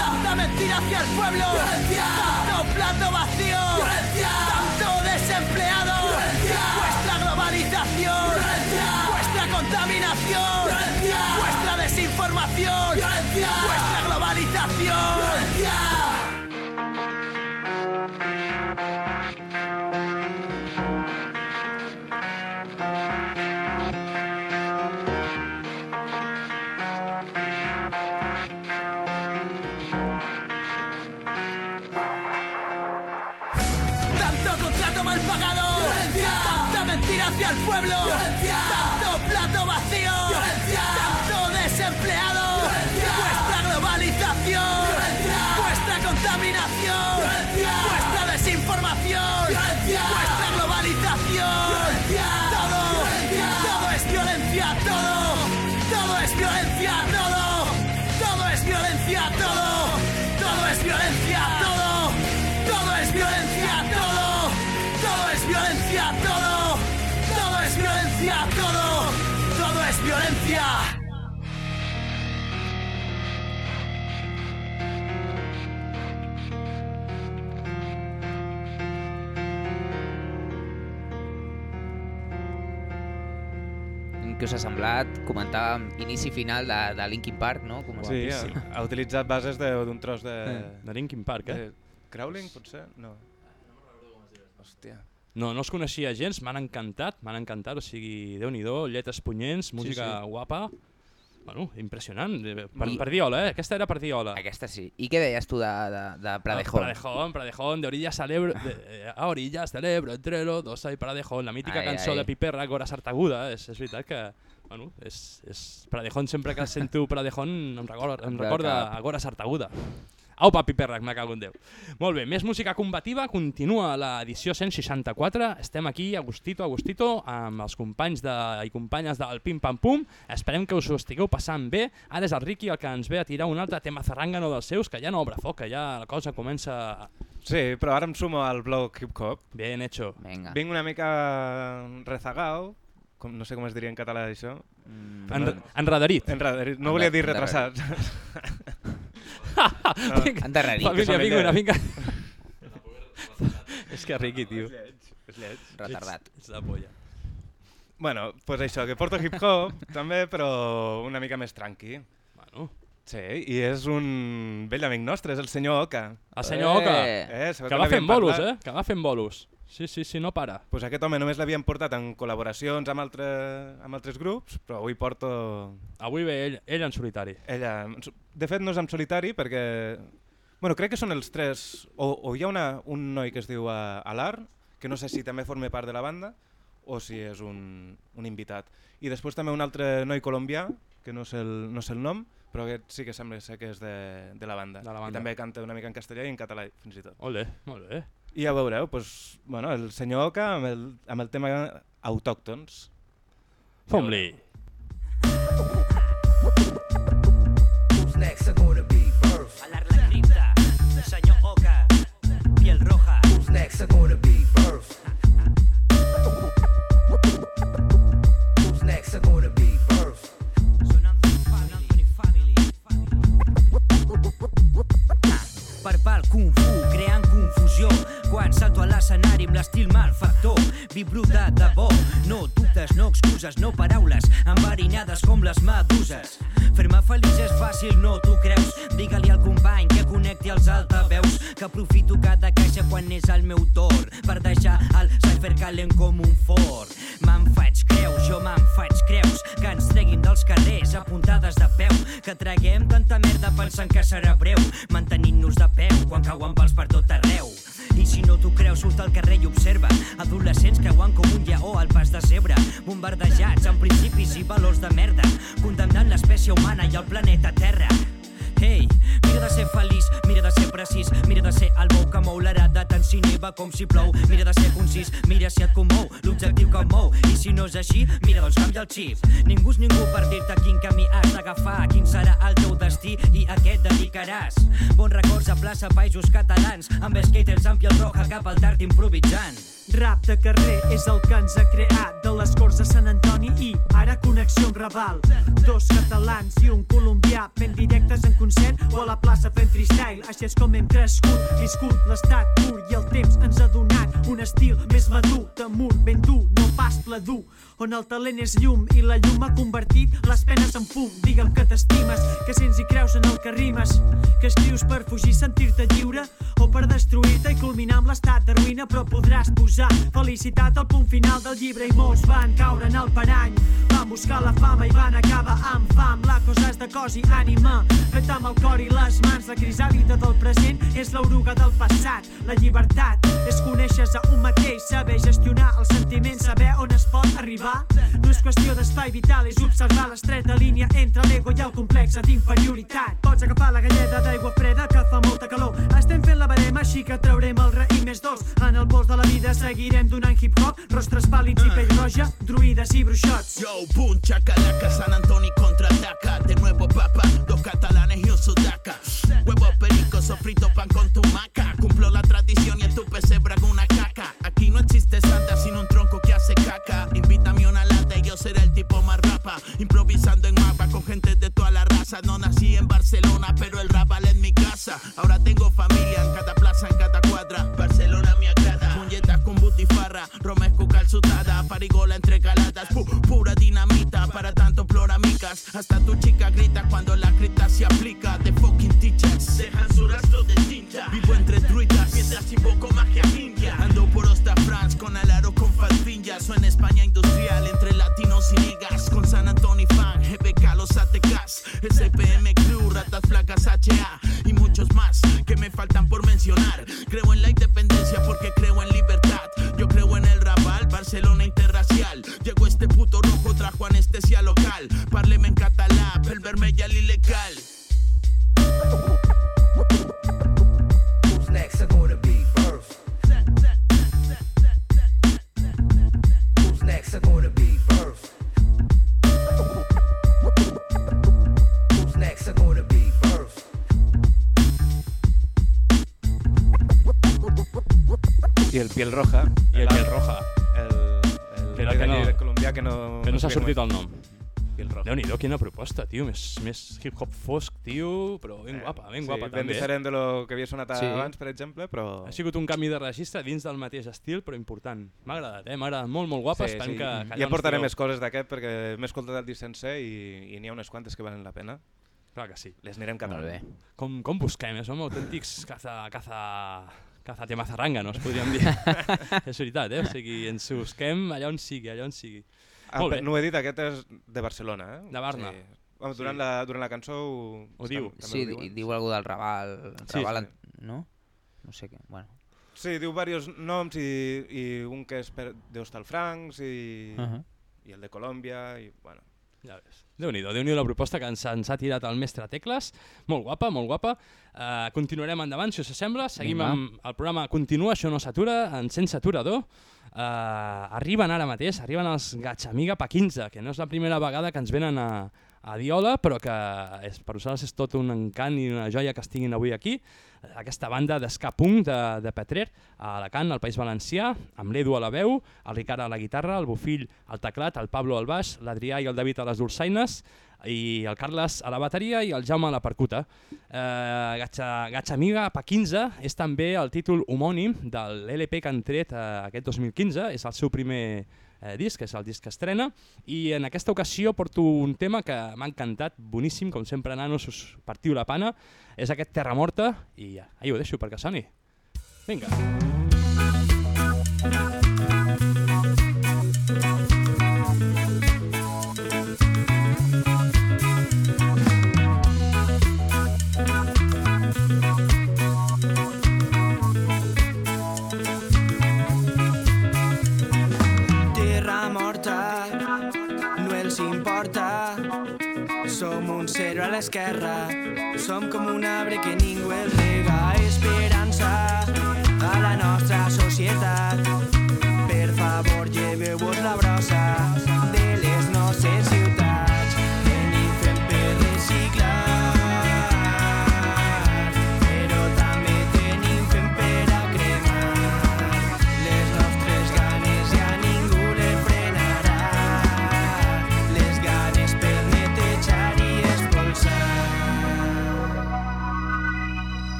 Tanta mentira hacia el pueblo. Tanto plato vacío. Tanto desempleado. Vuestra globalización. Vuestra contaminación. Vuestra desinformación. Vuestra us ha semblat? Comentàvem inici i final de, de Linkin Park, no? Com Sí, ha, ha utilitzat bases de- d'un tros de... De Linkin Park, eh? De Crowling, potser? No. Hòstia. No, no els coneixia gens, m'han encantat, m'han encantat, o sigui, déu nhi lletres punyents, música sí. guapa, bueno, impressionant, eh, per, I- per Diola, eh? Aquesta era per Diola. Aquesta sí. I què deies tu de, de, de Pradejón? Pradejón, Pradejón, de orillas al Ebro, de, eh, a orillas del Ebro, entre los dos hay Pradejón, la mítica Ai, cançó ai. de Piperra, Gora Sartaguda, és, és veritat que, bueno, és, és Pradejón, sempre que sento Pradejón em recorda, em recorda a Gora Sartaguda. Aupa, Piperrac, me cago en Déu. Molt bé, més música combativa, continua l'edició 164, estem aquí, Agustito, Agustito, amb els companys de, i companyes del Pim Pam Pum, esperem que us ho estigueu passant bé, ara és el Ricky el que ens ve a tirar un altre tema zarrangano dels seus, que ja no obre foc, que ja la cosa comença... a- Sí, però ara em sumo al blog Hip Hop. Bien hecho. Vinga. Vinc una mica rezagao, com, no sé com es diria en català això. Mm, En, enredarit. Enradarit. No volia dir Endarrerit. retrasat. Endarrerit. Família, que vinga, finca... és que Ricky, tio. És lleig. Retardat. Ets la polla. Bueno, pues això, que porto hip hop també, però una mica més tranqui. Bueno, Sí, i és un vell amic nostre, és el senyor Oka. el senyor Oka, Eh. Eh, sabeu que va fent bolos, eh? Que va fent bolos. Sí, sí, sí, no para. Pues aquest home només l'havien portat en col·laboracions amb, altre, amb altres grups, però avui porto Avui ve ell, ell en solitari. ella. De fet, no és en solitari perquè... Bueno, crec que són els tres... O, o hi ha una, un noi que es diu uh, Alar, que no sé si també forma part de la banda, o si és un, un invitat. I després també un altre noi colombià, que no sé el, no sé el nom, però aquest sí que sembla ser que és de, de la banda. De la banda. I també canta una mica en castellà i en català, fins i tot. Ole, molt bé. I ja veureu, doncs, bueno, el senyor Oca amb el, amb el tema autòctons. Fom-li! Next? Family. Per pal. Quan salto a l'escenari amb l'estil malfactor. Vibro de debò, no dubtes, no excuses, no paraules enverinades com les meduses. Fer-me feliç és fàcil, no t'ho creus? Digue-li al company que connecti els altaveus, que aprofito cada caixa quan és el meu torn per deixar el cypher calent com un forn. Me'n faig creus, jo me'n faig creus, que ens treguin dels carrers a puntades de peu, que traguem tanta merda pensant que serà breu, mantenint-nos de peu quan cauen pals per tot arreu. I si no t'ho creus, surt al carrer i observa. Adolescents creuant com un lleó al pas de zebra, bombardejats amb principis i valors de merda, condemnant l'espècie humana i el planeta Terra. Hey, mira de ser feliç, mira de ser precís, mira de ser el bou que mou l'arada tant si neva com si plou, mira de ser concís, mira si et commou l'objectiu que mou, i si no és així, mira doncs canvia el xip. Ningú és ningú per dir-te quin camí has d'agafar, quin serà el teu destí i a què et dedicaràs. Bons records a plaça Països Catalans, amb skaters amb piel roja cap al tard improvisant. Rap de carrer és el que ens ha creat de les Corts de Sant Antoni i ara connexió amb Raval. Dos catalans i un colombià ben directes en concert o a la plaça fent freestyle. Així és com hem crescut, viscut l'estat pur i el temps ens ha donat un estil més madur, temur, ben dur, no pas pla dur, on el talent és llum i la llum ha convertit les penes en fum. Digue'm que t'estimes, que sents i creus en el que rimes, que escrius per fugir, sentir-te lliure o per destruir-te i culminar amb l'estat de ruïna, però podràs posar felicitat al punt final del llibre i molts van caure en el parany. Van buscar la fama i van acabar amb fam. La cosa és de cos i ànima, fet amb el cor i les mans. La crisàlida del present és l'oruga del passat. La llibertat és conèixer a un mateix, saber gestionar els sentiments, saber on es pot arribar. No és qüestió d'espai vital, és observar l'estreta línia entre l'ego i el complex d'inferioritat. Pots agafar la galleda d'aigua freda que fa molta calor. Estem fent la barema, així que traurem el raïm més dolç. En el pols de la vida seguirem donant hip-hop, rostres pàl·lids i pell roja, druides i bruixots. Yo, boom, chacalaca, San Antonio contraataca. De nuevo, papa, dos catalanes y un sudaca. Huevo perico, sofrito pan con tu maca. Cumplo la tradición y en tu pesebre hago una caca. Aquí no existe santa sin un tronco que hace caca. Invítame seré el tipo más rapa. Improvisando en mapa con gente de toda la raza. No nací en Barcelona, pero el rap vale en mi casa. Ahora tengo familia en cada plaza, en cada cuadra. Barcelona me agrada. Puñetas con butifarra, romesco calzutada, parigola entre galadas. Pu- pura dinamita para tanto ploramicas. Hasta tu chica grita cuando la cripta se aplica. De fucking teachers, dejan su rastro de tinta. Vivo entre druidas mientras invoco magia india. Ando por Osta France con alaro con falfinjas. O en España Y muchos más que me faltan por mencionar. Creo en la independencia porque creo en libertad. Yo creo en el Raval, Barcelona interracial. Llegó este puto rojo, trajo anestesia local. Parleme en catalá, el vermell ilegal. Que no es- el nom. Déu-n'hi-do, quina proposta, tio. Més, més hip-hop fosc, tio, però ben guapa, ben sí, guapa ben també. diferent de lo que havia sonat Sí. abans, per exemple, però... Ha sigut un canvi de registre dins del mateix estil, però important. M'ha agradat, eh? M'ha agradat molt, molt guapa. esperem que, que allà ja portaré tireu. més coses d'aquest perquè m'he escoltat el disc sencer i, i n'hi ha unes quantes que valen la pena. Clar que sí. Les anirem català. Com, com busquem? eh? Som autèntics caza... caza... caza temazarranganos, podríem dir. és veritat, eh? O sigui, ens busquem allà on sigui, allà on sigui. Ah, Molt bé. no ho he dit, aquest és de Barcelona, eh? De Barna. Sí. Bueno, durant, Sí. la, durant la cançó ho, Ho diu. també Sí, ho diuen. diu algú del Raval, Sí, Raval sí. no? No sé què, bueno. Sí, diu diversos noms i, i un que és per, d'Hostalfrancs i, uh. -huh. i el de Colòmbia i bueno. Ja ves. Déu-n'hi-do, déu nhi la proposta que ens, ens ha tirat el mestre Tecles. Molt guapa, molt guapa. Uh, continuarem endavant, si us sembla. Seguim Vinga. amb el programa Continua, això no s'atura, en sense aturador. Uh, arriben ara mateix, arriben els Gatxamiga pa 15, que no és la primera vegada que ens venen a, a Diola, però que és, per nosaltres és tot un encant i una joia que estiguin avui aquí. Aquesta banda d'esca punk de, de Petrer, a Alacant, al País Valencià, amb l'Edu a la veu, el Ricard a la guitarra, el Bufill al teclat, el Pablo al baix, l'Adrià i el David a les dolçaines, i el Carles a la bateria i el Jaume a la percuta. Eh, Gatxa, Gatxa Amiga pa 15 és també el títol homònim de l'LP que han tret eh, aquest 2015, és el seu primer eh, disc, és el disc que estrena, i en aquesta ocasió porto un tema que m'ha encantat, boníssim, com sempre nanos us partiu la pana, és aquest Terra Morta, i ahí ho deixo perquè soni. Vinga. Tierra un zero a l'esquerra, som com un arbre que ningú el rega. Esperança a la nostra societat.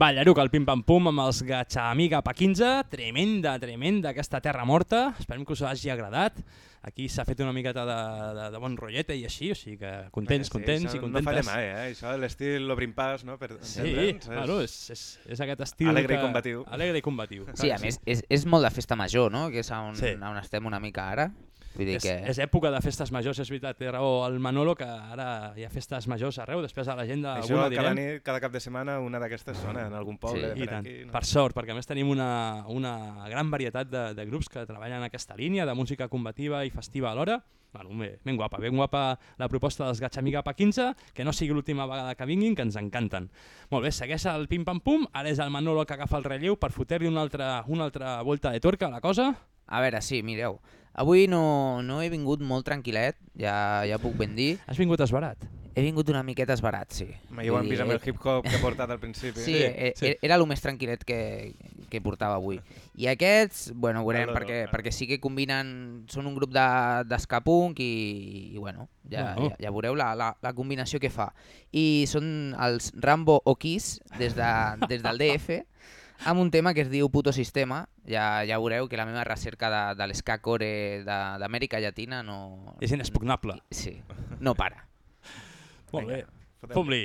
Ballaruc, el pim-pam-pum amb els Gatxamiga pa 15. Tremenda, tremenda aquesta terra morta. Esperem que us hagi agradat. Aquí s'ha fet una miqueta de, de, de bon rotlleta i així, o sigui que contents, Sí, contents i contentes. No falla mai, eh? Això de l'estil l'obrim pas, no? Per Sí, bueno, és, és, és aquest estil Alegre que... i combatiu. Alegre i combatiu. Sí, a més, és, és molt de festa major, no? Que és on, Sí. on estem una mica ara. Vull dir És, que... és època de festes majors, és veritat, té raó el Manolo, que ara hi ha festes majors arreu, després a l'agenda Això alguna cada, direm. nit, cada cap de setmana una d'aquestes sona en algun poble I per aquí. No? per sort, perquè a més tenim una, una gran varietat de, de grups que treballen en aquesta línia de música combativa i festiva alhora. Bueno, ben, ben guapa, ben guapa la proposta dels Gatxamiga pa 15, que no sigui l'última vegada que vinguin, que ens encanten. Molt bé, segueix el pim-pam-pum, ara és el Manolo que agafa el relleu per fotre-li una altra, una altra volta de torca a la cosa. A veure, sí, mireu. Avui no, no he vingut molt tranquil·let, ja, ja puc ben dir. Has vingut esbarat? He vingut una miqueta esbarat, sí. Ja ho hem vist amb el eh, hip-hop que he portat al principi. Sí, sí, sí. era el més tranquil·let que, que portava avui. I aquests, bueno, veurem, Claro, perquè, claro. perquè sí que combinen... Són un grup de- d'escapunk de, i, i, bueno, ja, Bueno. ja, ja veureu la, la, la combinació que fa. I són els Rambo O'Kiss des, de, des del DF, amb un tema que es diu Puto Sistema. Ja, ja veureu que la meva recerca de, de l'esca core de- d'Amèrica Llatina no... És inexpugnable. Sí, no para. Molt bé, fotem-li.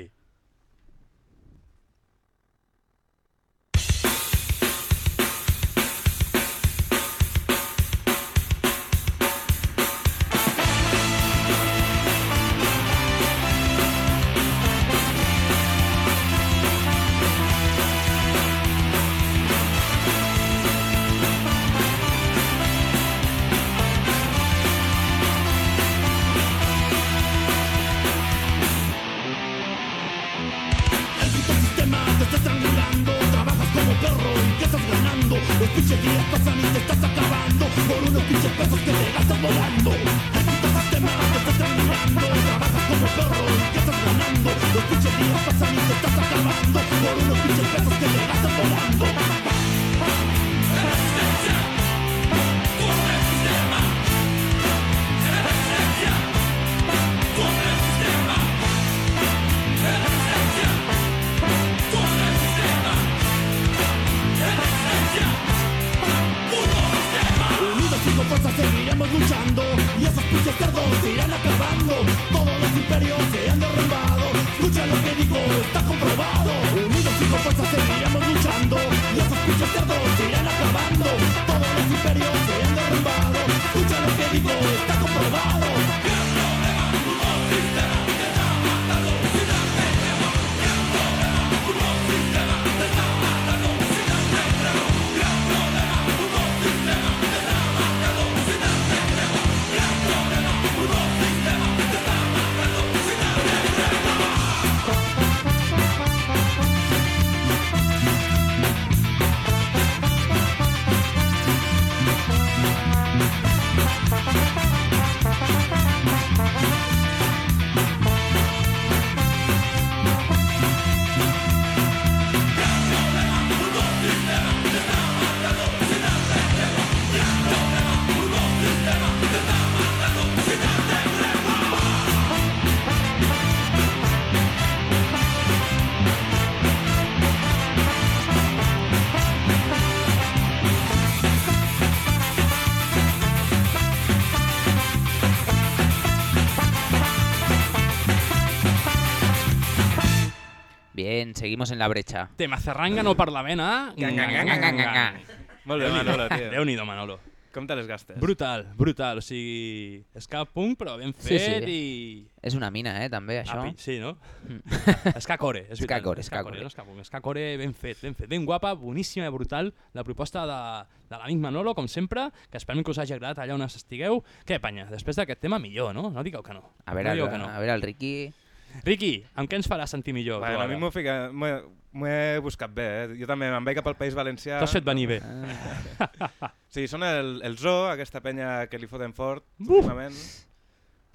Bien, seguimos en la brecha. Tema Zarrangano per la vena. Molt bé, Manolo, tio. Déu-n'hi-do, Manolo. Com te les gastes? Brutal, brutal. O sigui, ska punk, però ben Sí, fet sí. i... És una mina, eh, també, això. Api, sí, no? Mm. ska core, és veritat. Ska core, ska core. no ska punk, ska core ben fet, ben fet, ben guapa, boníssima i brutal. La proposta de, de l'amic Manolo, com sempre, que esperem que us hagi agradat allà on estigueu. Què, panya, després d'aquest tema millor, no? No digueu que no. A veure, no el, no. a veure el Ricky... Ricky, amb què ens farà sentir millor? Bueno, a mi m'ho fica... m'ho he- buscat bé, eh? Jo també me'n vaig cap al País Valencià. T'has fet venir bé. sí, són el, el Zoo, aquesta penya que li foten fort últimament.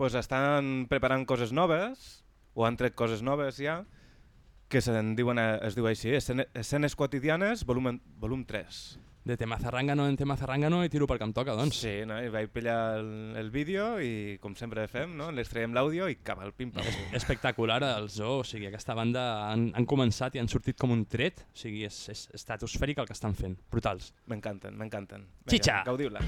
Pues estan preparant coses noves, o han tret coses noves ja, que se'n diuen, es diu així, Escene- Escenes quotidianes, volum, volum 3. De tema zarrangano en tema zarrangano i tiro perquè em toca, doncs. Sí, no? i vaig pillar el, el vídeo i, com sempre fem, no? les traiem l'àudio i cap al pim-pam. espectacular el zoo, o sigui, aquesta banda han, han començat i han sortit com un tret, o sigui, és, és estratosfèric el que estan fent, brutals. M'encanten, m'encanten. Chicha! Gaudiu-la.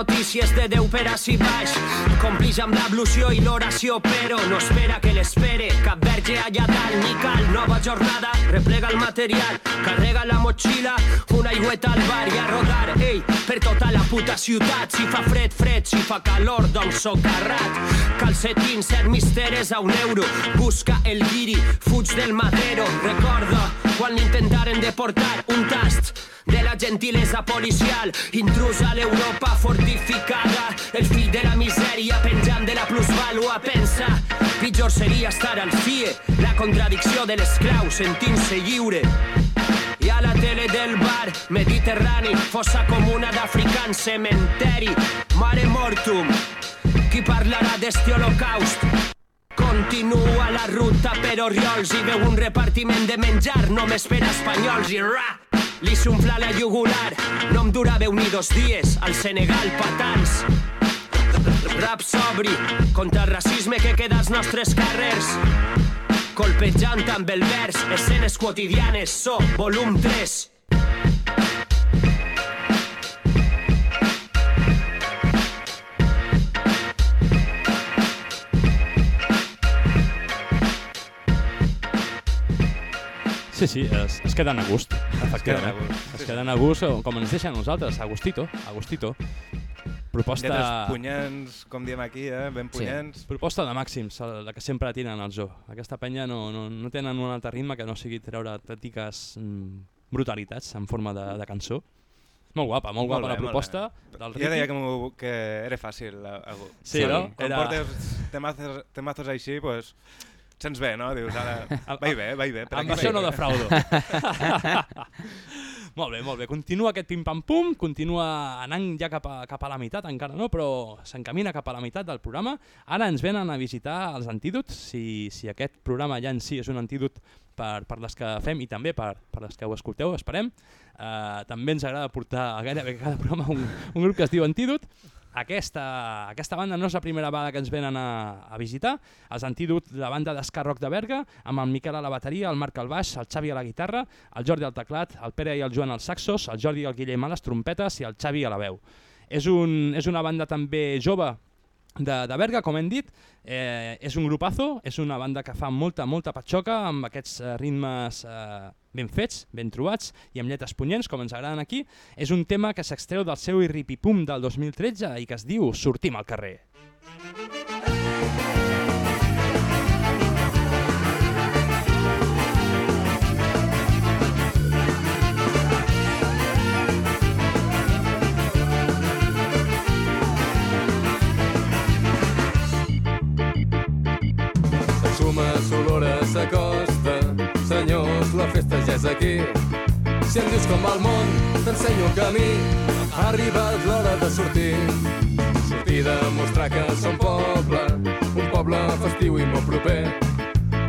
Notícies de Déu per ací baix. Complix amb l'ablució i l'oració, però no espera que l'espere. Cap verge allà dalt, ni cal, nova jornada, replega el material, carrega la motxilla, una aigüeta al bar i a rodar, ei, per tota la puta ciutat. Si fa fred, fred, si fa calor, doncs socarrat. Calcetins, set misteres a un euro, busca el guiri, fuig del madero, recorda quan l'intentaren deportar, un tast de la gentilesa policial, intrus a l'Europa fortificada, el fill de la misèria penjant de la plusvàlua, pensa, pitjor seria estar al CIE, la contradicció de l'esclau sentint-se lliure. I a la tele del bar mediterrani, fossa comuna d'africans, cementeri, mare mortum, qui parlarà d'este holocaust? Continua la ruta per Oriols i veu un repartiment de menjar només per espanyols i ra! Li s'unfla la jugular, no em durava un ni dos dies, al Senegal patans. Rap sobri, contra el racisme que queda als nostres carrers. Colpejant amb el vers, escenes quotidianes, so, volum 3. Sí, sí, es, es queden a gust. Es queden a gust, o com ens deixen a nosaltres, a gustito, a gustito. Proposta... Lletres punyents, com diem aquí, eh? ben punyents. Proposta de màxims, la que sempre tiren al zoo. Aquesta penya no, no, no tenen un altre ritme que no sigui treure autèntiques mm, brutalitats en forma de, de cançó. Molt guapa, molt guapa Molt la bé, molt proposta del Jo deia que, que era fàcil. a- a- Sí, no? Quan Era- portes temazos, temazos així, pues, sents bé, no? Dius, ara, vaig bé, vaig bé. per Amb això no bé. defraudo. molt bé, molt bé. Continua aquest pim-pam-pum, continua anant ja cap a, cap a la meitat, encara no, però s'encamina cap a la meitat del programa. Ara ens venen a visitar els antídots, si, si aquest programa ja en si és un antídot per, per les que fem i també per, per les que ho escolteu, esperem. Uh, també ens agrada portar a gairebé cada programa un, un grup que es diu Antídot. Aquesta, aquesta banda no és la primera vegada que ens venen a, a visitar. Els Antídot, la banda d'Escar Rock de Berga, amb el Miquel a la bateria, el Marc al baix, el Xavi a la guitarra, el Jordi al teclat, el Pere i el Joan als saxos, el Jordi i el Guillem a les trompetes i el Xavi a la veu. És, un, és una banda també jove de, de Berga, com hem dit, eh, és un grupazo, és una banda que fa molta, molta patxoca amb aquests eh, ritmes eh, ben fets, ben trobats i amb lletres punyents, com ens agraden aquí. És un tema que s'extreu del seu irripipum del 2013 i que es diu Sortim al carrer. La festa ja és aquí. Si em dius com va el món, t'ensenyo el camí, ha arribat l'hora de sortir. Sortir de mostrar que som poble, un poble festiu i molt proper.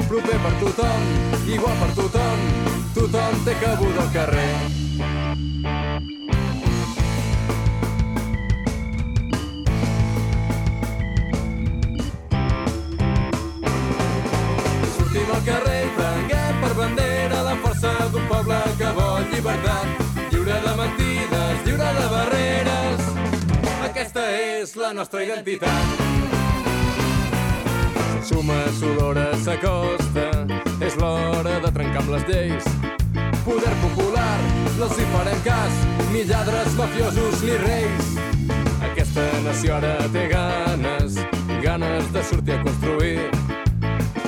Proper per tothom, igual per tothom, tothom té cabuda al carrer. Sortim al carrer llibertat. Lliure de mentides, lliure de barreres. Aquesta és la nostra identitat. Suma, s'olora, s'acosta, és l'hora de trencar amb les lleis. Poder popular, no els hi farem cas, ni lladres, mafiosos, ni reis. Aquesta nació ara té ganes, ganes de sortir a construir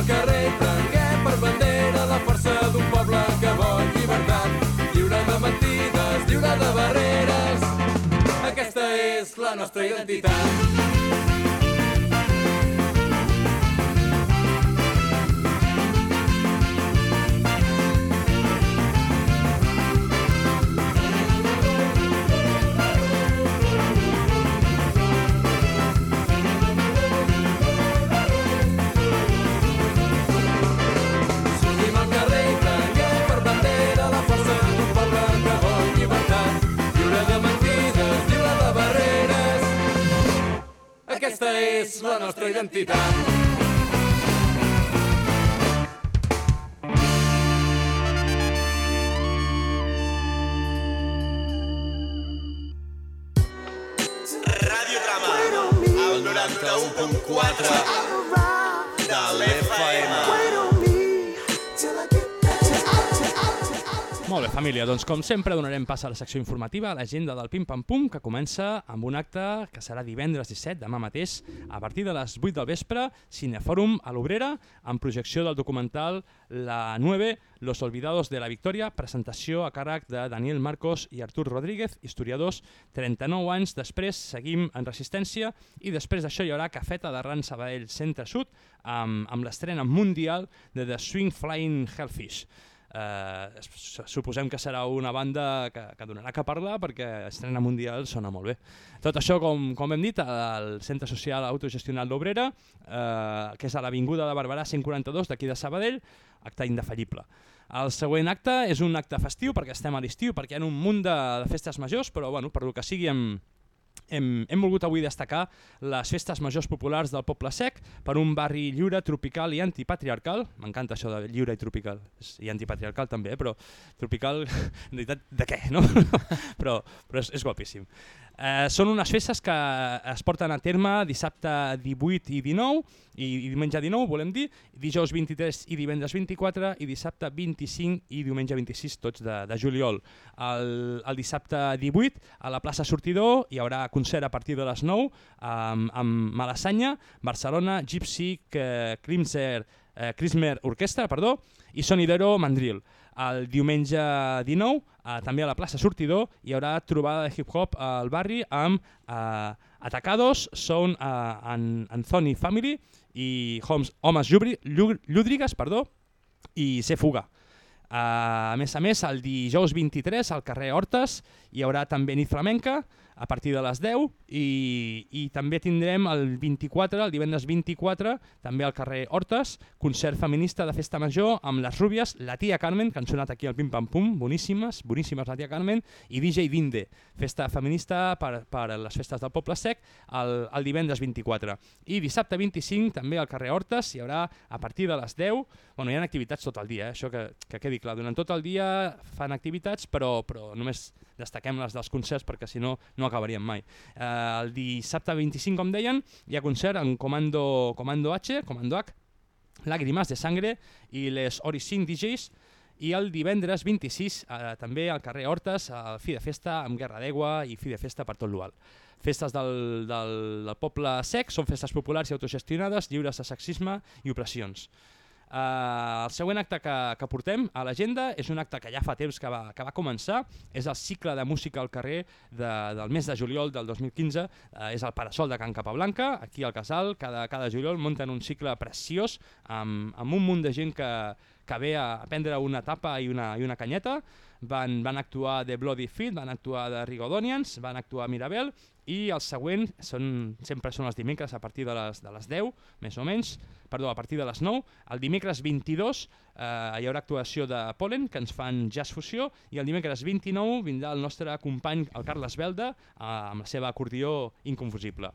al carrer i prenguem per bandera la força d'un poble que vol llibertat. Lliure de mentides, lliure de barreres. Aquesta és la nostra identitat. Aquesta és la nostra identitat. Radiodrama, el 91.4 Molt bé, família, doncs com sempre donarem pas a la secció informativa, a l'agenda del Pim Pam Pum, que comença amb un acte que serà divendres 17, demà mateix, a partir de les 8 del vespre, Cinefòrum a l'Obrera, amb projecció del documental La 9, Los Olvidados de la Victoria, presentació a càrrec de Daniel Marcos i Artur Rodríguez, historiadors, 39 anys després seguim en resistència i després d'això hi haurà cafeta de Ran Sabadell Centre Sud amb, amb l'estrena mundial de The Swing Flying Hellfish. Eh, suposem que serà una banda que, que donarà que parlar perquè estrena mundial sona molt bé. Tot això, com, com hem dit, al Centre Social Autogestionat l'Obrera, eh, que és a l'Avinguda de Barberà 142 d'aquí de Sabadell, acte indefallible. El següent acte és un acte festiu perquè estem a l'estiu, perquè hi ha un munt de, de festes majors, però bueno, per lo que sigui hem, hem, hem volgut avui destacar les festes majors populars del Poble Sec per un barri lliure, tropical i antipatriarcal. M'encanta això de lliure i tropical, i antipatriarcal també, eh? però tropical, en realitat, de què? No? però però és, és guapíssim. Eh, són unes festes que es porten a terme dissabte 18 i 19, i, i diumenge 19, volem dir, dijous 23 i divendres 24, i dissabte 25 i diumenge 26, tots de, de juliol. El, el dissabte 18, a la plaça Sortidor, hi haurà concert a partir de les 9, amb, amb Malassanya, Barcelona, Gypsy, eh, Crimser, eh, Crismer Orquestra, perdó, i Sonidero Mandril. El diumenge 19, eh, també a la plaça Sortidor, hi haurà trobada de hip-hop al barri amb eh, Atacados, Sound eh, and Anthony Family i Homes, Homes Llubri, Llu- Llúdrigues perdó, i C Fuga. Uh, a més a més, el dijous 23 al carrer Hortes hi haurà també nit flamenca a partir de les 10 i, i també tindrem el 24, el divendres 24, també al carrer Hortes, concert feminista de festa major amb les Rúbies, la tia Carmen, que han sonat aquí al Pim Pam Pum, boníssimes, boníssimes la tia Carmen, i DJ Dinde, festa feminista per, per a les festes del Poble Sec, el, el divendres 24. I dissabte 25, també al carrer Hortes, hi haurà a partir de les 10, bueno, hi ha activitats tot el dia, eh? això que, que quedi clar, durant tot el dia fan activitats, però, però només destaquem les dels concerts perquè si no, no acabaríem mai. Eh, el dissabte 25, com deien, hi ha concert en Comando, Comando H, Comando H, Lágrimas de Sangre i les Ori 5 DJs, i el divendres 26 eh, també al carrer Hortes, a Fi de Festa amb Guerra d'Aigua i Fi de Festa per tot l'UAL. Festes del, del, del poble sec són festes populars i autogestionades, lliures de sexisme i opressions. Uh, el següent acte que, que portem a l'agenda és un acte que ja fa temps que va, que va començar, és el cicle de música al carrer de, del mes de juliol del 2015, uh, és el Parasol de Can Capablanca, aquí al Casal, cada, cada juliol munten un cicle preciós amb, amb un munt de gent que, que ve a prendre una tapa i una, i una canyeta, van, van actuar The Bloody Feet, van actuar de Rigodonians, van actuar Mirabel i el següent són, sempre són els dimecres a partir de les, de les 10, més o menys, perdó, a partir de les 9. El dimecres 22 eh, hi haurà actuació de Polen, que ens fan jazz fusió, i el dimecres 29 vindrà el nostre company, el Carles Belda, eh, amb la seva acordió inconfusible.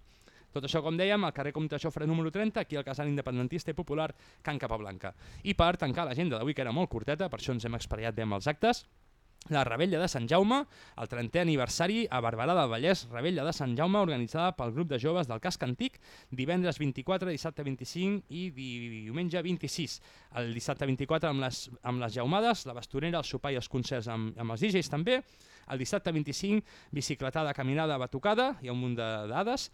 Tot això, com dèiem, al carrer Comte Jofre número 30, aquí al casal independentista i popular Can Capablanca. I per tancar l'agenda d'avui, que era molt curteta, per això ens hem experiat bé amb els actes, la Rebella de Sant Jaume, el 30è aniversari a Barberà del Vallès, Rebella de Sant Jaume, organitzada pel grup de joves del Casc Antic, divendres 24, dissabte 25 i diumenge 26. El dissabte 24 amb les, amb les jaumades, la bastonera, el sopar i els concerts amb, amb els DJs també. El dissabte 25, bicicletada, caminada, batucada, hi ha un munt de dades.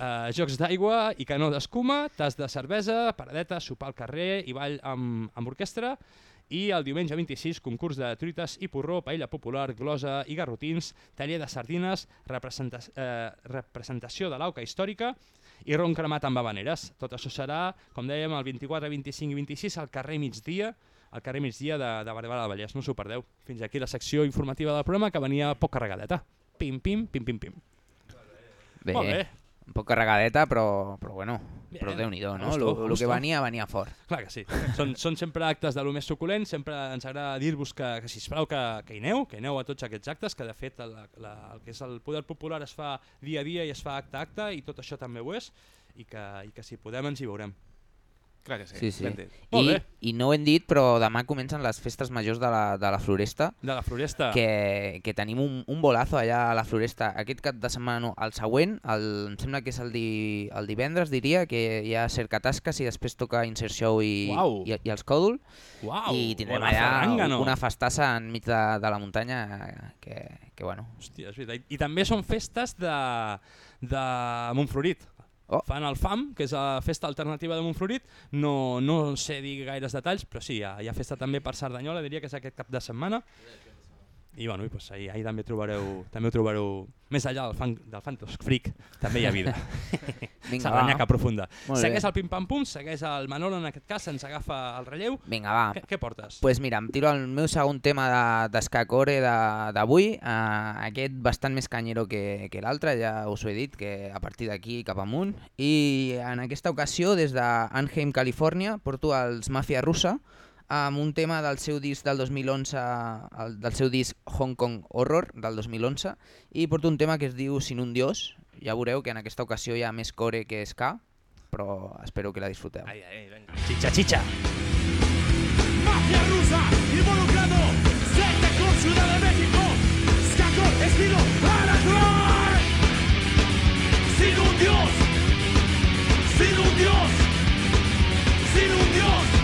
Uh, jocs d'aigua i canó d'escuma, tas de cervesa, paradeta, sopar al carrer i ball amb, amb orquestra i el diumenge 26 concurs de truites i porró, paella popular, glosa i garrotins, taller de sardines, representa eh, representació de l'auca històrica i ron cremat amb habaneres. Tot això serà, com dèiem, el 24, 25 i 26 al carrer migdia, al carrer migdia de, de Barberà del Vallès. No us ho perdeu. Fins aquí la secció informativa del programa que venia poc carregadeta. Pim, pim, pim, pim, pim. Bé, Molt bé. Un poc carregadeta, però, però bueno, Bien, però Déu-n'hi-do, a no? gusto, El que venia, venia fort. Clar que sí. Són, són sempre actes de lo més suculent, sempre ens agrada dir-vos que, que sisplau que, que hi aneu, que hi aneu a tots aquests actes, que de fet la, la, el que és el poder popular es fa dia a dia i es fa acte a acte i tot això també ho és i que, i que si podem ens hi veurem. Clar que Sí, sí. Molt I. I no ho hem dit, però demà comencen les festes majors de la, de la Floresta. De la Floresta. Que, que tenim un, un bolazo allà a la Floresta. Aquest cap de setmana, no, el següent, el, em sembla que és el, di, el divendres, diria, que hi ha cercatasques i després toca Inserció i, Uau. i, i els Còdol. Uau, I tindrem allà zarangano. una festassa enmig de, de la muntanya que, que bueno... Hòstia, és veritat. I també són festes de, de Montflorit. Oh. Fan el FAM, que és la festa alternativa de Montflorit. No, no sé dir gaires detalls, però sí, hi ha, hi ha festa també per Cerdanyola, diria que és aquest cap de setmana. I bueno, i, pues, ahir, ahir també trobareu també ho trobareu més enllà del, fan, del Fantos Freak, també hi ha vida. Vinga, Sardanyaca va. profunda. Molt bé. Segueix el pim-pam-pum, segueix el Manolo en aquest cas, ens agafa el relleu. Vinga, va. Què, què portes? pues mira, em tiro el meu segon tema de- d'Escacore de- d'avui, uh, aquest bastant més canyero que, que l'altre, ja us ho he dit, que a partir d'aquí cap amunt. I en aquesta ocasió, des d'Anaheim, Califòrnia, porto els Mafia Russa, amb un tema del seu disc del 2011, el, del seu disc Hong Kong Horror del 2011, i porto un tema que es diu Sin un Dios. Ja veureu que en aquesta ocasió hi ha més core que ska, però espero que la disfruteu. Ai, ai, venga. Chicha, chicha. Mafia rusa, involucrado, secta con Ciudad de México, Skakor, estilo Aragorn. Sin un dios, sin un dios, sin un dios.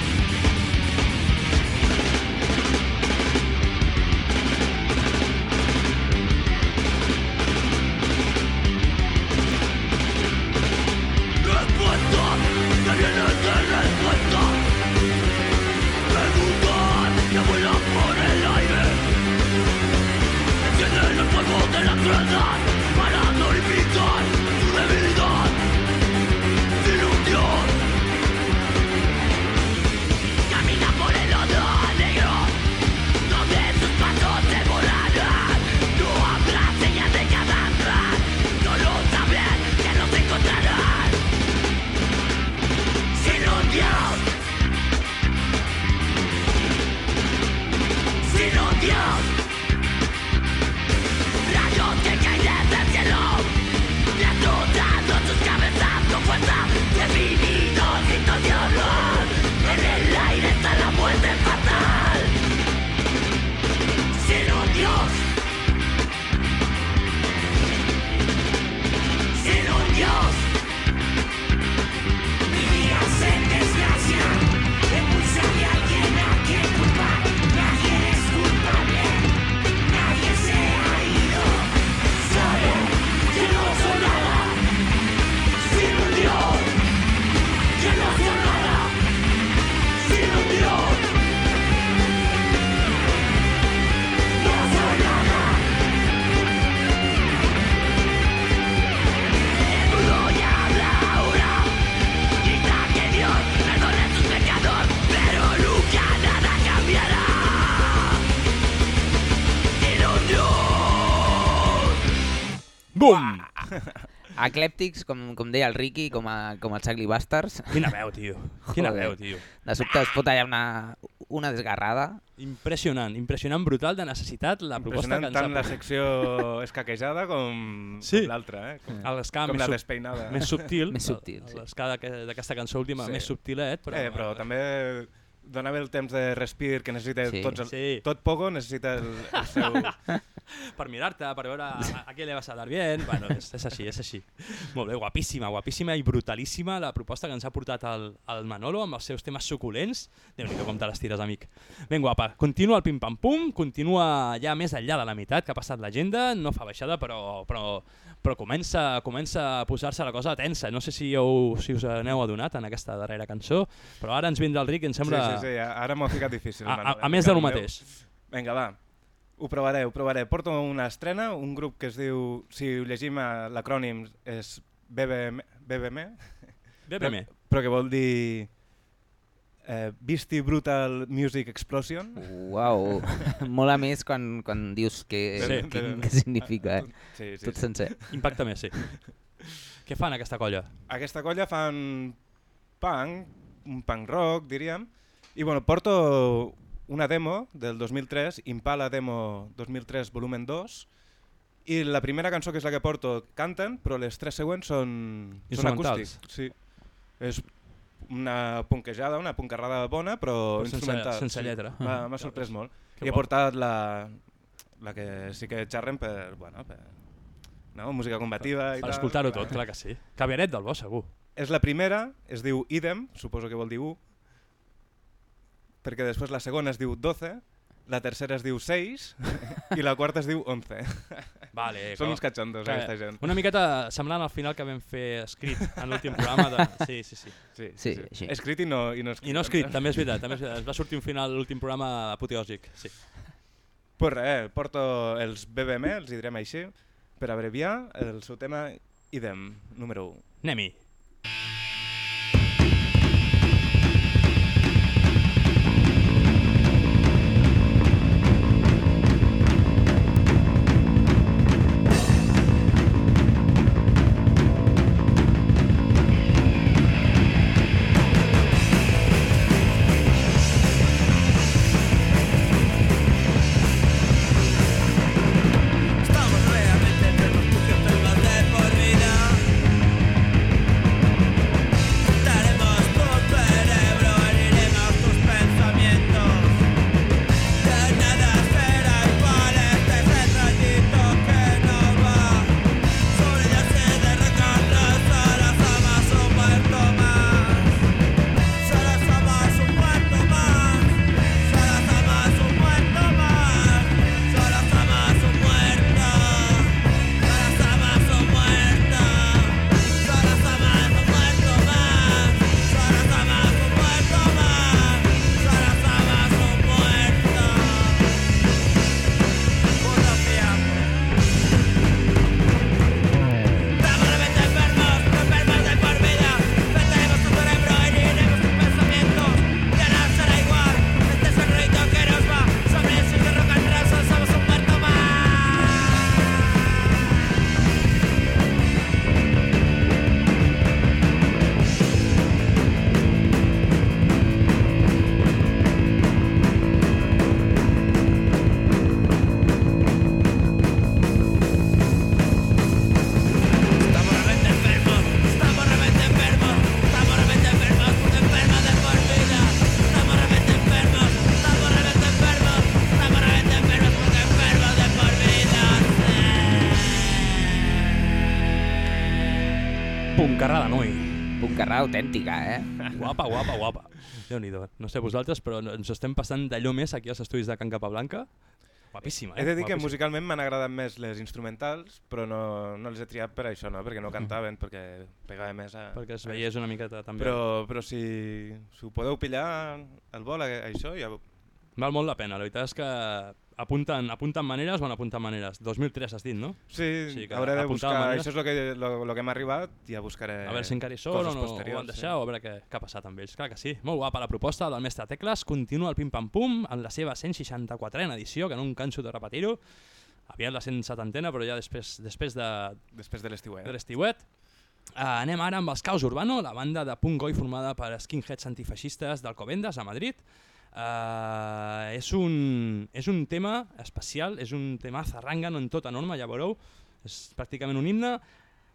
Fuego de Eclèptics, com, com deia el Ricky, com, a, com els Ugly Bastards. Quina veu, tio. Quina Joder. veu, tio. De sobte es pot allà una, una desgarrada. Impressionant, impressionant, brutal de necessitat la proposta Impressionant que ens tant ha la secció escaquejada com, Sí. com l'altra, eh? Com, El ska com més la sub- despeinada. Més subtil. Més subtil, el- sí. D'aquest- d'aquesta cançó última, més subtilet, però... Eh, però també donava el temps de respir que necessita Sí. tots el, Sí. tot Pogo necessita el, el seu... per mirar-te, per veure a, a què le vas a dar bien, bueno, és, és així, és així. Molt bé, guapíssima, guapíssima i brutalíssima la proposta que ens ha portat el, el Manolo amb els seus temes suculents. déu nhi com te les tires, amic. Ben guapa, continua el pim-pam-pum, continua ja més enllà de la meitat que ha passat l'agenda, no fa baixada, però, però, però comença, comença a posar-se la cosa tensa. No sé si, heu, si us aneu adonat en aquesta darrera cançó, però ara ens vindrà el Rick i em sembla... Sí, sí, sí, ara m'ho ha ficat difícil. A- a- a més de lo mateix. Vinga, va. Ho provaré, ho provaré. Porto una estrena, un grup que es diu, si ho llegim a l'acrònim, és BBM, BBM, BBM. Però, però que vol dir eh, Beastie Brutal Music Explosion. Uau, mola més quan, quan dius què, Sí. què, què significa, eh? Sí, sí, Tot sí. sencer. Impacta més, sí. Què fan aquesta colla? Aquesta colla fan punk, un punk rock, diríem, i bueno, porto una demo del 2003, Impala Demo 2003 volumen 2, i la primera cançó, que és la que porto, canten, però les tres següents són, són acústics. Sí. És una punquejada, una puncarrada bona, però, Però sense- instrumental. sense sí. lletra. M'ha Ah. m'ha sorprès molt. Que I he guapo. portat la, la que sí que xerren per, bueno, per no? música combativa i Per escoltar-ho tot, clar que sí. Cabaret del bo, segur. És la primera, es diu Idem, suposo que vol dir 1, perquè després la segona es diu 12, la tercera es diu 6 i la quarta es diu 11. Vale, Són uns catxondos, Clar, aquesta gent. Una miqueta semblant al final que vam fer escrit en l'últim programa. De... Sí, sí, sí. Sí, Sí, sí. sí. Escrit i no, i no escrit. I no escrit, també és veritat. També és veritat. Ens va sortir un final l'últim programa apoteòsic. Sí. pues res, porto els BBM, els hi direm així, per abreviar el seu tema Idem, número 1. Anem-hi. Autèntica, eh? Guapa, guapa, guapa. déu nhi No sé vosaltres, però ens estem passant d'allò més aquí als estudis de Can Capablanca. Guapíssima, eh? He de dir que Guapíssima. musicalment m'han agradat més les instrumentals, però no, no les he triat per això, no? perquè no cantaven, perquè pegava més a... Perquè es veiés una miqueta també. Però, però si, si ho podeu pillar al vol, això, ja... Val molt la pena, la veritat és que apunten, apunten maneres, van apuntant maneres. 2003 has dit, no? Sí, que hauré de buscar, maneres. això és el que, lo, lo que m'ha arribat, ja buscaré A veure si encara hi són o no ho van deixar o a veure què, què ha passat amb ells. Clar que sí. Molt guapa la proposta del mestre Tecles. Continua el pim-pam-pum en la seva 164a edició, que no em canso de repetir-ho. Aviat la 170a, però ja després, després de, Després de l'estiuet. de l'estiuet. Uh, anem ara amb els Caos Urbano, la banda de punk goi formada per skinheads antifeixistes d'Alcobendas, a Madrid. Uh, és, un, és un tema especial, és un tema zarrangano en tota norma, ja veureu, és pràcticament un himne.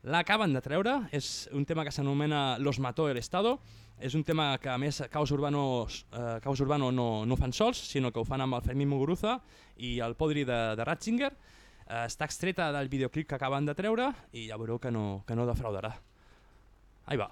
L'acaben de treure, és un tema que s'anomena Los mató el Estado, és un tema que a més Caos Urbano, eh, Caos Urbano no, no fan sols, sinó que ho fan amb el Fermín Muguruza i el Podri de, de Ratzinger. Eh, està extreta del videoclip que acaben de treure i ja veureu que no, que no defraudarà. Ahí va.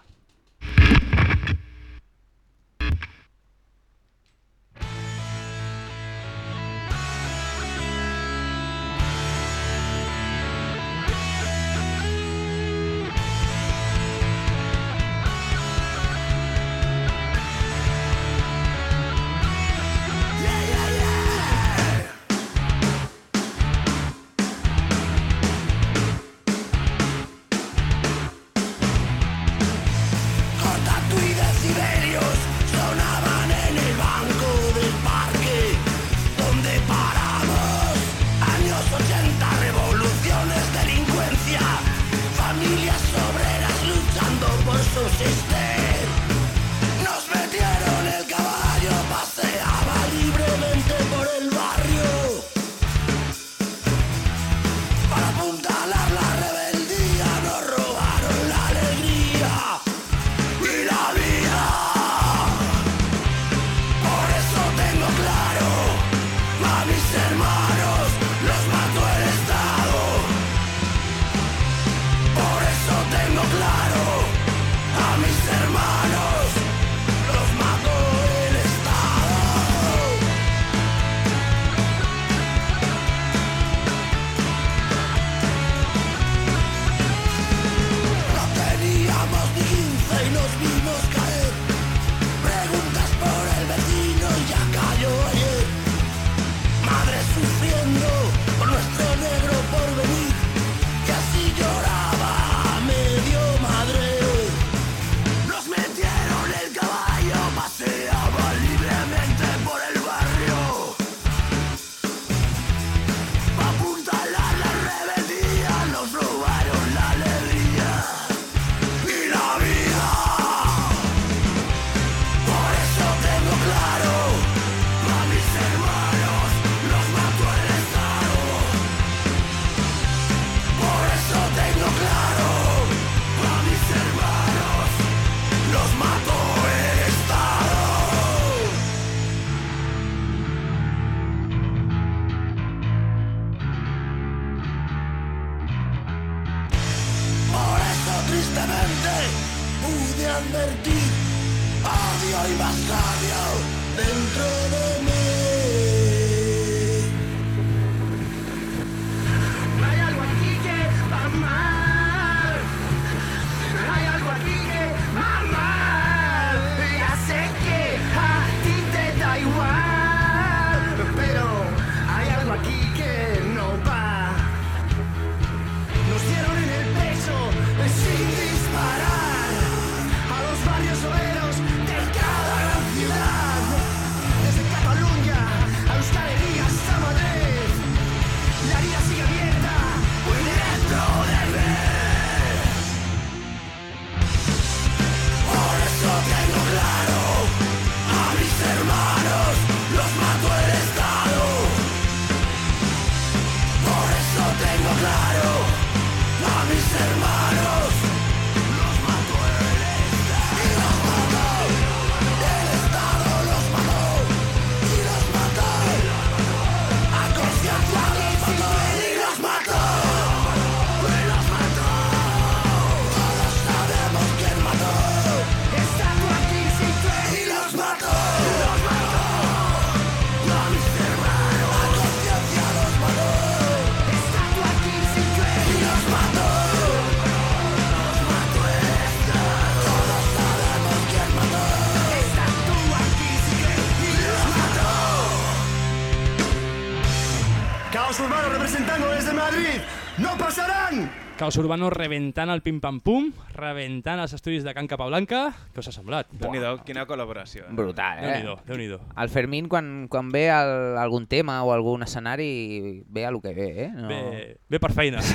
Caos Urbano reventant el pim-pam-pum, reventant els estudis de Can Capablanca. Què us ha semblat? Déu-n'hi-do, quina col·laboració. Eh? Brutal, eh? Déu-n'hi-do, Déu-n'hi-do. El Fermín, quan, quan ve al, algun tema o algun escenari, ve a lo que ve, eh? No... Bé, bé per feina.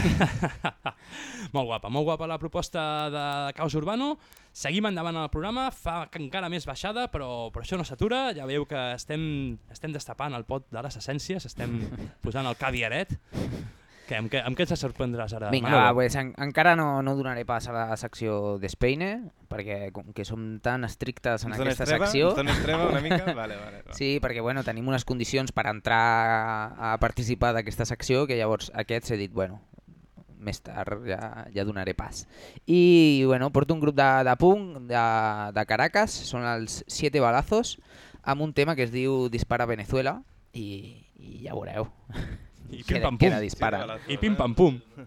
molt guapa, molt guapa la proposta de Caos Urbano. Seguim endavant en el programa, fa encara més baixada, però, però això no s'atura. Ja veieu que estem, estem destapant el pot de les essències, estem posant el caviaret. Què, amb, què, amb què ens sorprendràs ara? Vinga, Manolo? va, pues, en, encara no, no donaré pas a la secció d'Espeine, perquè com que som tan estrictes en Ens aquesta treva? secció... Ens dones treva una mica? Vale, vale, va. Sí, perquè bueno, tenim unes condicions per entrar a, a participar d'aquesta secció, que llavors aquests he dit, bueno, més tard ja, ja donaré pas. I bueno, porto un grup de, de punk de, de Caracas, són els Siete Balazos, amb un tema que es diu Dispara Venezuela, i, i ja veureu. I Queda- pim-pam-pum. queda dispara. I pim-pam-pum. ¡Qué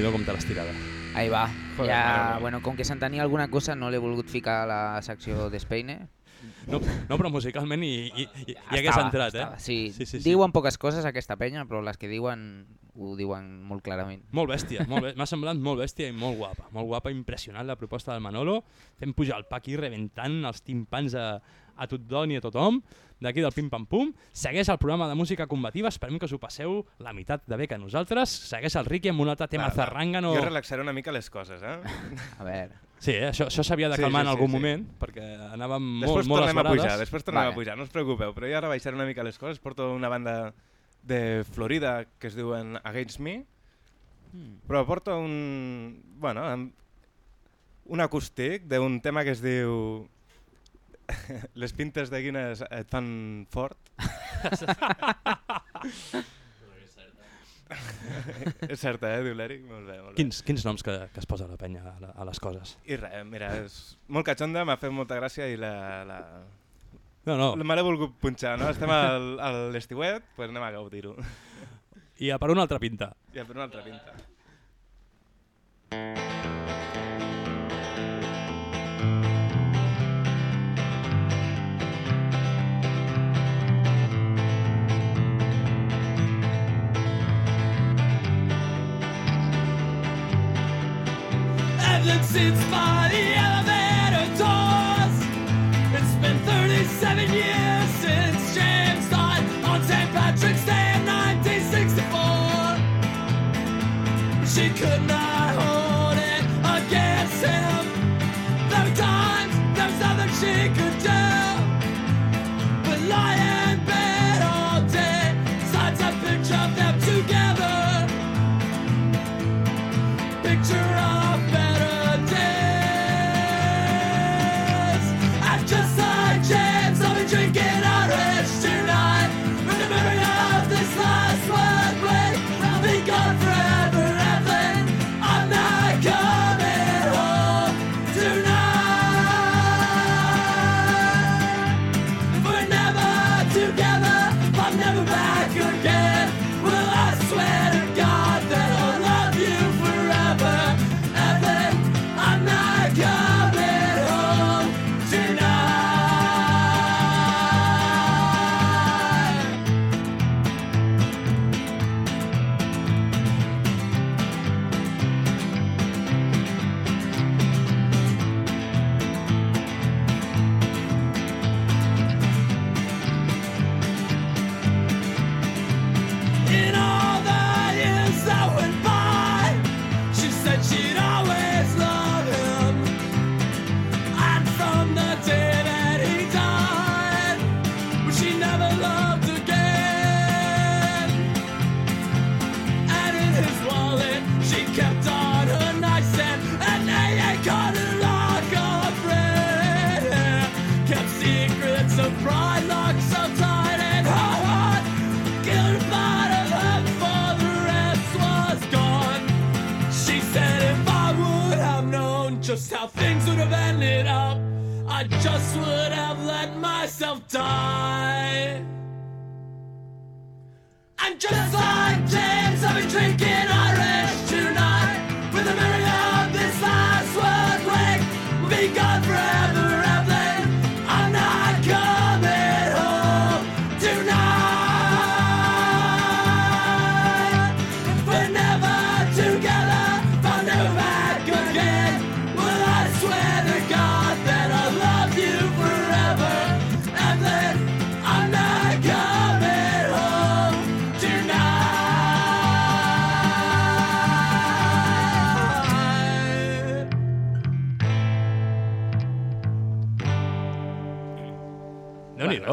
Déu-n'hi-do com te l'has tirada. Ahí va. Joder, ja, bueno, com que s'entenia alguna cosa no l'he volgut ficar a la secció d'Espeine. No, no, però musicalment hi, hi, hi, hi hagués Estava, entrat, eh? estava, Sí. sí, sí, sí. Diuen poques coses aquesta penya, però les que diuen ho diuen molt clarament. Molt bèstia, molt m'ha semblat molt bèstia i molt guapa. Molt guapa, impressionant la proposta del Manolo. Fem pujar el pa aquí, rebentant els timpans a, a tothom i a tothom. D'aquí del Pim Pam Pum. Segueix el programa de música combativa. Esperem que us ho passeu la meitat de bé que nosaltres. Segueix el Ricky amb un altre tema zarrangano. Jo relaxaré una mica les coses, eh? A veure... Sí, eh? això, això s'havia de Sí, calmar sí, en sí, algun sí. moment, perquè anàvem molt, Després molt tornem a esverades. pujar, després tornem Vale. a pujar, no us preocupeu, però jo ara baixaré una mica les coses, porto una banda de Florida que es diuen Against Me, Mm. però porto un... bueno, un acústic d'un tema que es diu Les pintes de Guinness et fan fort. és certa, eh, diu l'Eric? Molt bé, molt bé. Quins, quins noms que, que es posa la penya a, la- a les coses? I res, mira, és molt catxonda, m'ha fet molta gràcia i la... la... No, no. Me l'he volgut punxar, no? Estem al, a l'estiuet, doncs pues anem a gaudir-ho. I a per una altra pinta. I a per una altra pinta. Sits by the elevator doors. It's been 37 years since James died on St. Patrick's Day in 1964. She could not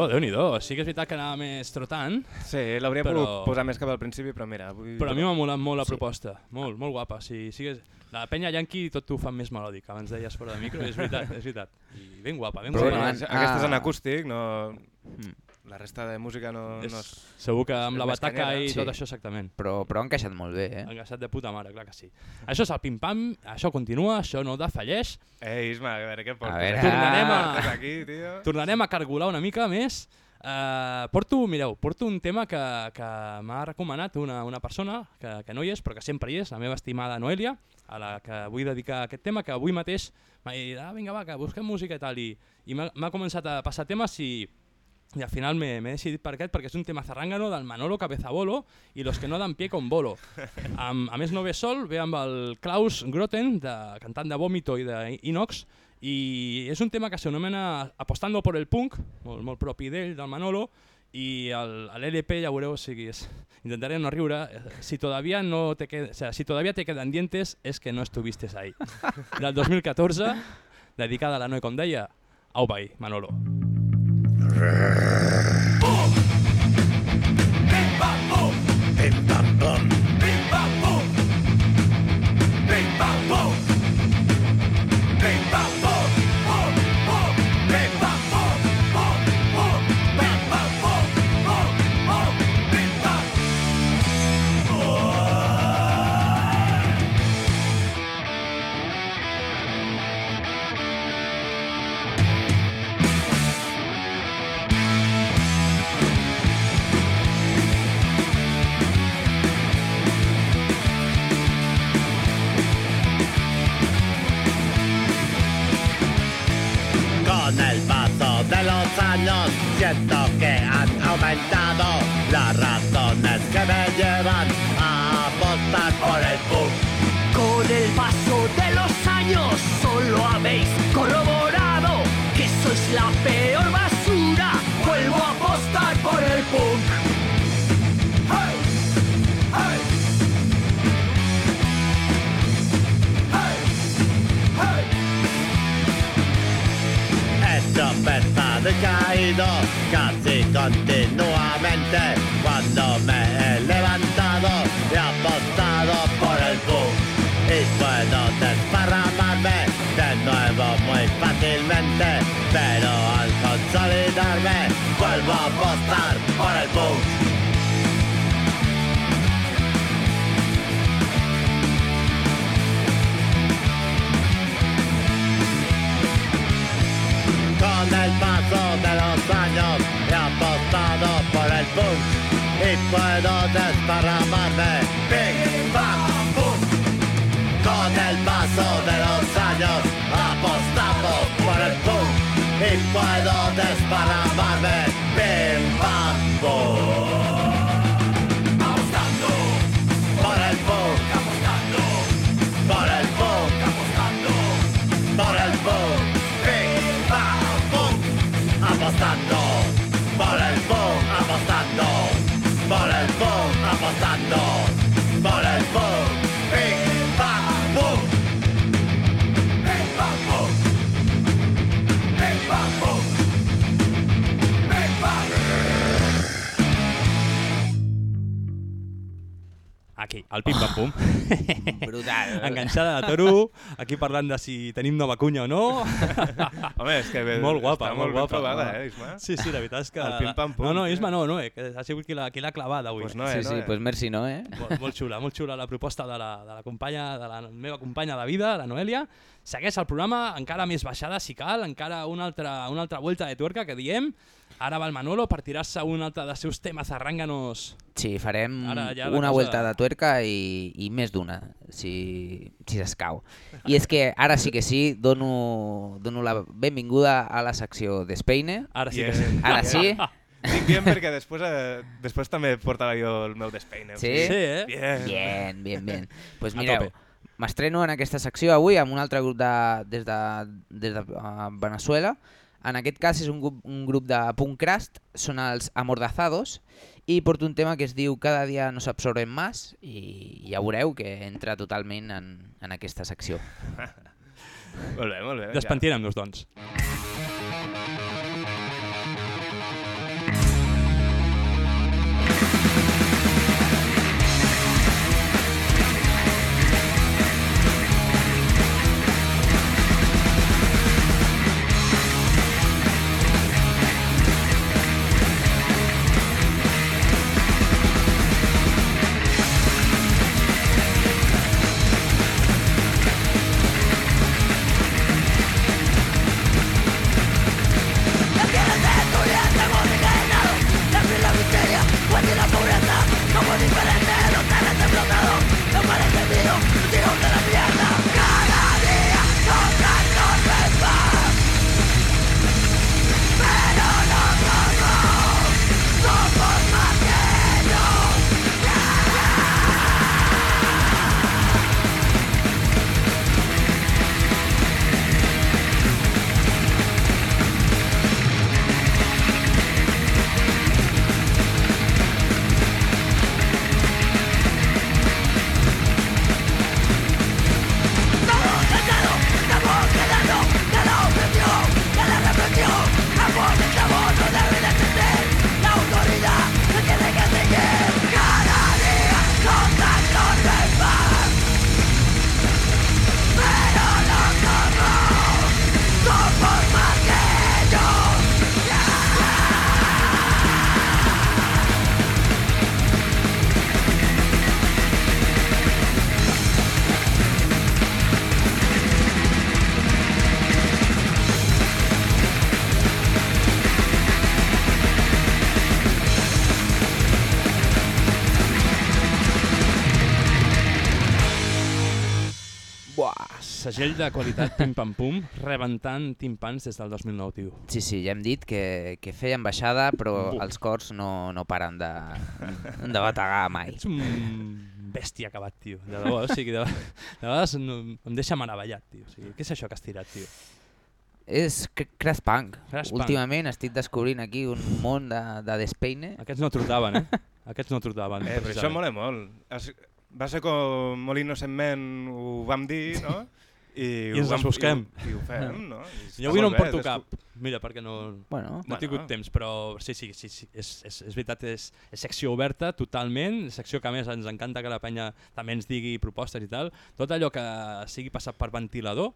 Déu-n'hi-do, Déu-n'hi-do. Sí que és veritat que anava més trotant. Sí, l'hauria però... pogut posar més cap al principi, però mira... Avui... Però a mi m'ha molat molt la Sí. proposta. Molt, molt guapa. Sí, sí que és... La penya Yankee tot ho fan més melòdic. Abans deies fora de micro, és veritat, és veritat. I ben guapa, ben Però guapa. bueno, ah. aquesta és en acústic, no... La resta de música no, És- no és... Segur que amb la bataca i Sí. tot això exactament. Però, però ha encaixat molt bé, eh? Ha encaixat de puta mare, clar que sí. Això és el pim-pam, això continua, això no defalleix. Ei, Isma, a veure què portes? A veure. Tornarem a, aquí, tio. tornarem a cargolar una mica més Uh, porto, mireu, porto un tema que, que m'ha recomanat una, una persona que, que no hi és, però que sempre hi és, la meva estimada Noelia, a la que vull dedicar aquest tema, que avui mateix m'ha dit, ah, vinga va, que busquem música i tal, i, i m'ha començat a passar temes i, i al final m'he m'he decidit per aquest perquè és un tema zarrangano del Manolo Cabezabolo i los que no dan pie con bolo. Am, a més no ve sol, ve amb el Klaus Groten, de, cantant de Vómito i d'Inox, i és un tema que s'anomena Apostando por el punk, molt, molt propi d'ell, del Manolo, i a l'LP ja veureu, o sigui, és, intentaré no riure, eh, si todavía, no te qued, o sea, si todavía te quedan dientes es que no estuviste ahí. Del 2014, dedicada a la Noe com deia, au bai, Manolo. Boom! Boom! Con el paso de los años siento que han aumentado las razones que me llevan a apostar por el punk. Con el paso de los años solo habéis corroborado que sois la peor. Tropezado y caído casi continuamente cuando me he levantado y apostado por el punk. Y puedo desparramarme de nuevo muy fácilmente, pero al consolidarme vuelvo a apostar por el punk. Boom. Con el paso de los años apostamos por el punk y puedo desparramarme. Aquí, al pim-pam-pum. Brutal. Enganxada de toro, aquí parlant de si tenim nova cunya o no. Home, és que bé, molt guapa, molt molt guapa. trobada, eh, Isma? Sí, sí, la veritat és que... El pim-pam-pum, No, no, eh? Isma no, no, eh, que ha sigut qui l'ha qui clavat avui. Pues no, Sí, sí, pues merci, no, eh? Molt, molt xula, molt xula la proposta de la, de la companya, de la meva companya de vida, la Noelia. Segueix el programa, encara més baixada si cal, encara una altra, una altra vuelta de tuerca que diem. Ara va el Manolo per tirar-se un altre dels seus temes arrànganos. Sí, farem Ara ja una cosa- vuelta de tuerca i, i més d'una, si, si s'escau. I és que ara sí que sí, dono, dono la benvinguda a la secció d'Espeine. Ara sí que sí. Ara sí. Dic bien perquè després, eh, després també portava jo el meu despeine. o Sí? sigui, Bien. Bien, bien, bien. Pues A mireu, m'estreno en aquesta secció avui amb un altre grup de, des de, des de uh, Venezuela. En aquest cas és un grup, un grup de punk crust, són els Amordazados, i porto un tema que es diu Cada dia nos absorbem más, i ja veureu que entra totalment en, en aquesta secció. Molt bé, molt bé. Despentinem-nos, doncs. Segell de qualitat Pim Pam Pum, rebentant timpans des del 2009, tio. Sí, sí, ja hem dit que, que feien baixada, però Bu. els cors no, no paren de, de bategar mai. Ets un bèstia acabat, tio. De debò, o sigui, de, de vegades no, em deixa meravellat, tio. O sigui, què és això que has tirat, tio? És cr- Crash Punk. Crash Punk. Últimament estic descobrint aquí un món de, de Despeine. Aquests no trotaven, eh? Aquests no trotaven. Eh, però això mola molt. Es, va ser com molt innocentment ho vam dir, no? I, I ho ens vam- els busquem. I, i ho fem, no? I Jo avui no bé, porto cap. Mira, perquè no, Bueno. no he tingut Bueno. temps, però sí, sí, sí, sí és, és, és veritat, és, és secció oberta totalment, secció que a més ens encanta que la penya també ens digui propostes i tal. Tot allò que sigui passat per ventilador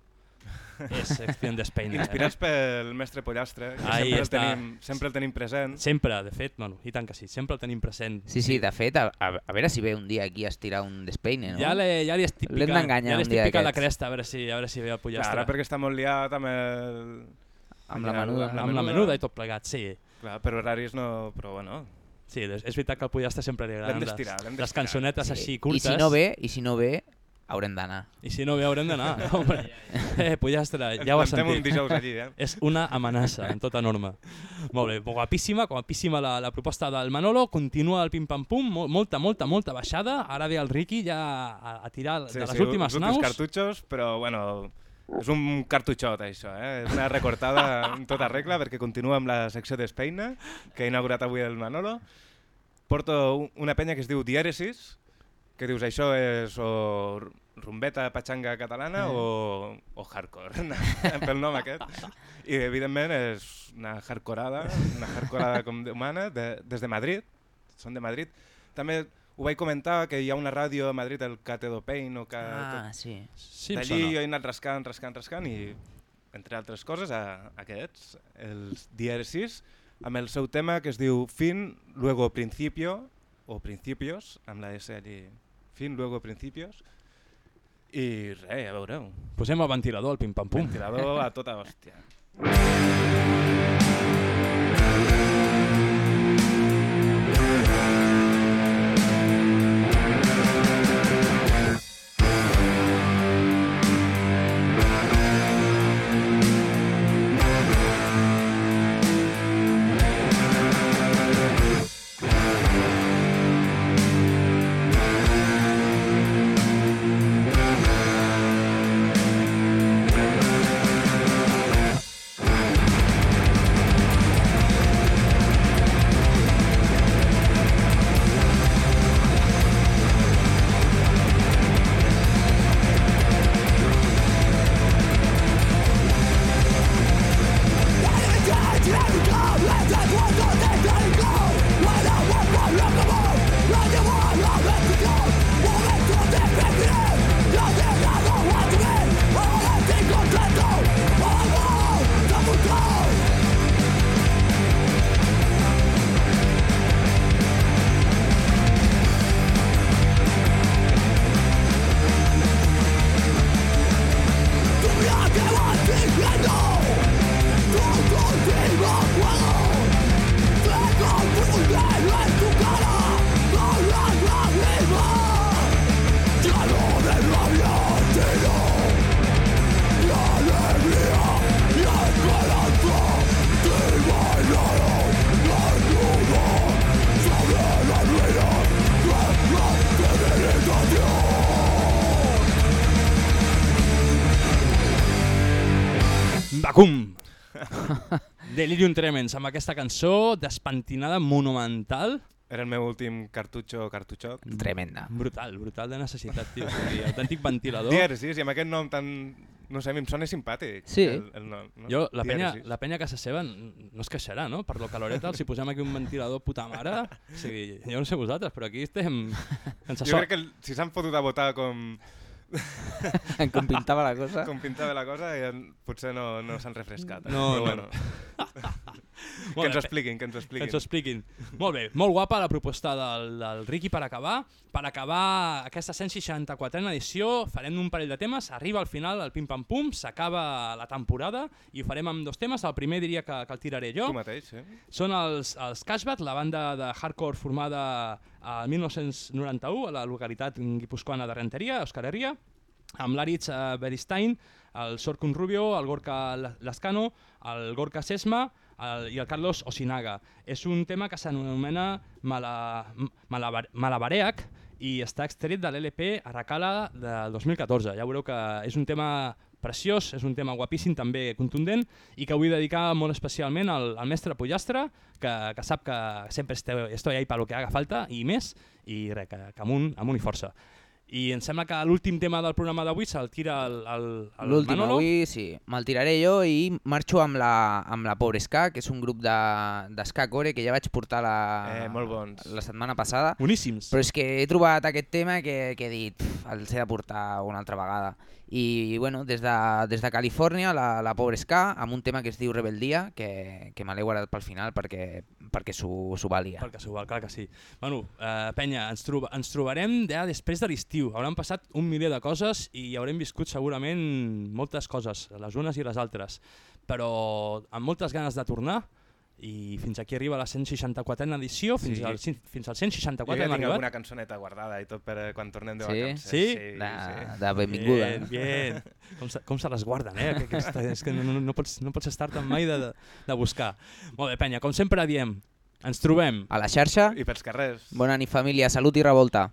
és Extend Spain. Inspirats pel mestre Pollastre, que Ahí sempre, el tenim, sempre el tenim present. Sempre, de fet, bueno, i tant que sí, sempre el tenim present. Sí, sí, de fet, a, a, a veure si ve un dia aquí a estirar un Despeine, no? Ja li ja li estic picant, ja li estic picant la cresta, a veure si, a veure si ve el Clar, pollastre. ara perquè està molt liat amb el... Amb la menuda. Amb la menuda i tot plegat, sí. Clar, per horaris no... Però bueno... Sí, és veritat que el pollastre sempre li agraden les, les cançonetes Sí. així I curtes. si no ve, i si no ve, haurem d'anar. I si no ve haurem d'anar. Hombre, eh, pollastre, ja ho has un sentit. dijous allí, eh? És una amenaça, en tota norma. Molt bé, guapíssima, guapíssima la, la proposta del Manolo, continua el pim-pam-pum, mol- molta, molta, molta baixada, ara ve el Ricky ja a, a tirar de les últimes els naus. últims cartutxos, però bueno, és un cartutxot això, eh? És una recortada en tota regla perquè continua amb la secció d'Espeina que ha inaugurat avui el Manolo. Porto un- una penya que es diu Dièresis, que dius això és o rumbeta patxanga catalana o, o hardcore, pel nom aquest. I evidentment és una hardcorada, una hardcorada com humana, de, des de Madrid, són de Madrid. També ho vaig comentar, que hi ha una ràdio a Madrid, el Catedo Pain, o que... Ah, sí. Sí, D'allí he anat rascant, rascant, rascant i, entre altres coses, a, aquests, els Diéresis, amb el seu tema que es diu Fin, luego principio, o principios, amb la S allí, Fin, luego principios, i res, ja veureu. Posem el ventilador, el pim-pam-pum. Ventilador a tota hòstia. Delirium Tremens, amb aquesta cançó despentinada monumental. Era el meu últim cartutxo cartutxot. Tremenda. Brutal, brutal de necessitat, tio. Autèntic ventilador. Dièresis, i amb aquest nom tan... No sé, a mi em sona simpàtic. Sí. El, el nom, no? Jo, la penya, la penya a casa seva no es queixarà, no? Per lo caloreta, hi posem aquí un ventilador puta mare. O sigui, jo no sé vosaltres, però aquí estem... Sense Jo so... crec que el- si s'han fotut a votar com... Com pintava la cosa. Com pintava la cosa, ja potser no, no s'han refrescat. eh? No, Però no. bueno. Que ens expliquin, que ens expliquin. Que ens expliquin. Molt bé, molt guapa la proposta del, del Ricky per acabar. Per acabar aquesta 164a edició farem un parell de temes, arriba al final el pim-pam-pum, s'acaba la temporada i ho farem amb dos temes. El primer diria que, que el tiraré jo. Tu mateix, sí. Són els, els Cashbat, la banda de hardcore formada al 1991 a la localitat guipuscoana de Renteria, Euskal Herria. amb l'Aritz uh, Beristain, el Sorkun Rubio, el Gorka Lascano, el Gorka Sesma el, i el Carlos Osinaga. És un tema que s'anomena Mala, Malabar, Malabareac i està extret de l'LP Aracala del 2014. Ja veureu que és un tema preciós, és un tema guapíssim, també contundent, i que vull dedicar molt especialment al, al mestre Pollastre, que, que sap que sempre estoy, estoy ahí per lo que haga falta, i més, i res, que, que amunt, amunt i força. I em sembla que l'últim tema del programa d'avui se'l tira el, el, el L'últim avui, sí, me'l tiraré jo i marxo amb la, amb la Pobre Ska, que és un grup de, de ska core que ja vaig portar la, Eh, molt bons. la setmana passada. Boníssims. Però és que he trobat aquest tema que, que he dit, "Pf, els he de portar una altra vegada. I bueno, des de, des de Califòrnia, la, la Pobre Ska, amb un tema que es diu Rebeldia, que, que me l'he guardat pel final perquè, perquè s'ho valia. Perquè s'ho val, clar que sí. Bueno, eh, penya, ens, troba, ens trobarem ja després de l'estiu. Hauran passat un miler de coses i haurem viscut segurament moltes coses, les unes i les altres. Però amb moltes ganes de tornar i fins aquí arriba la 164a edició, fins, Sí. al, fins al Jo 164 ja hem tinc arribat. alguna cançoneta guardada i tot per eh, quan tornem de Sí? vacances. Sí? De- de benvinguda. Bien, bien. Com se, com se les guarden, eh? Que, aquesta, és que no, no, no pots, no pots estar-te'n mai de, de, de buscar. Molt bé, penya, com sempre diem, ens trobem A la xarxa, I pels carrers. bona nit família, salut i revolta.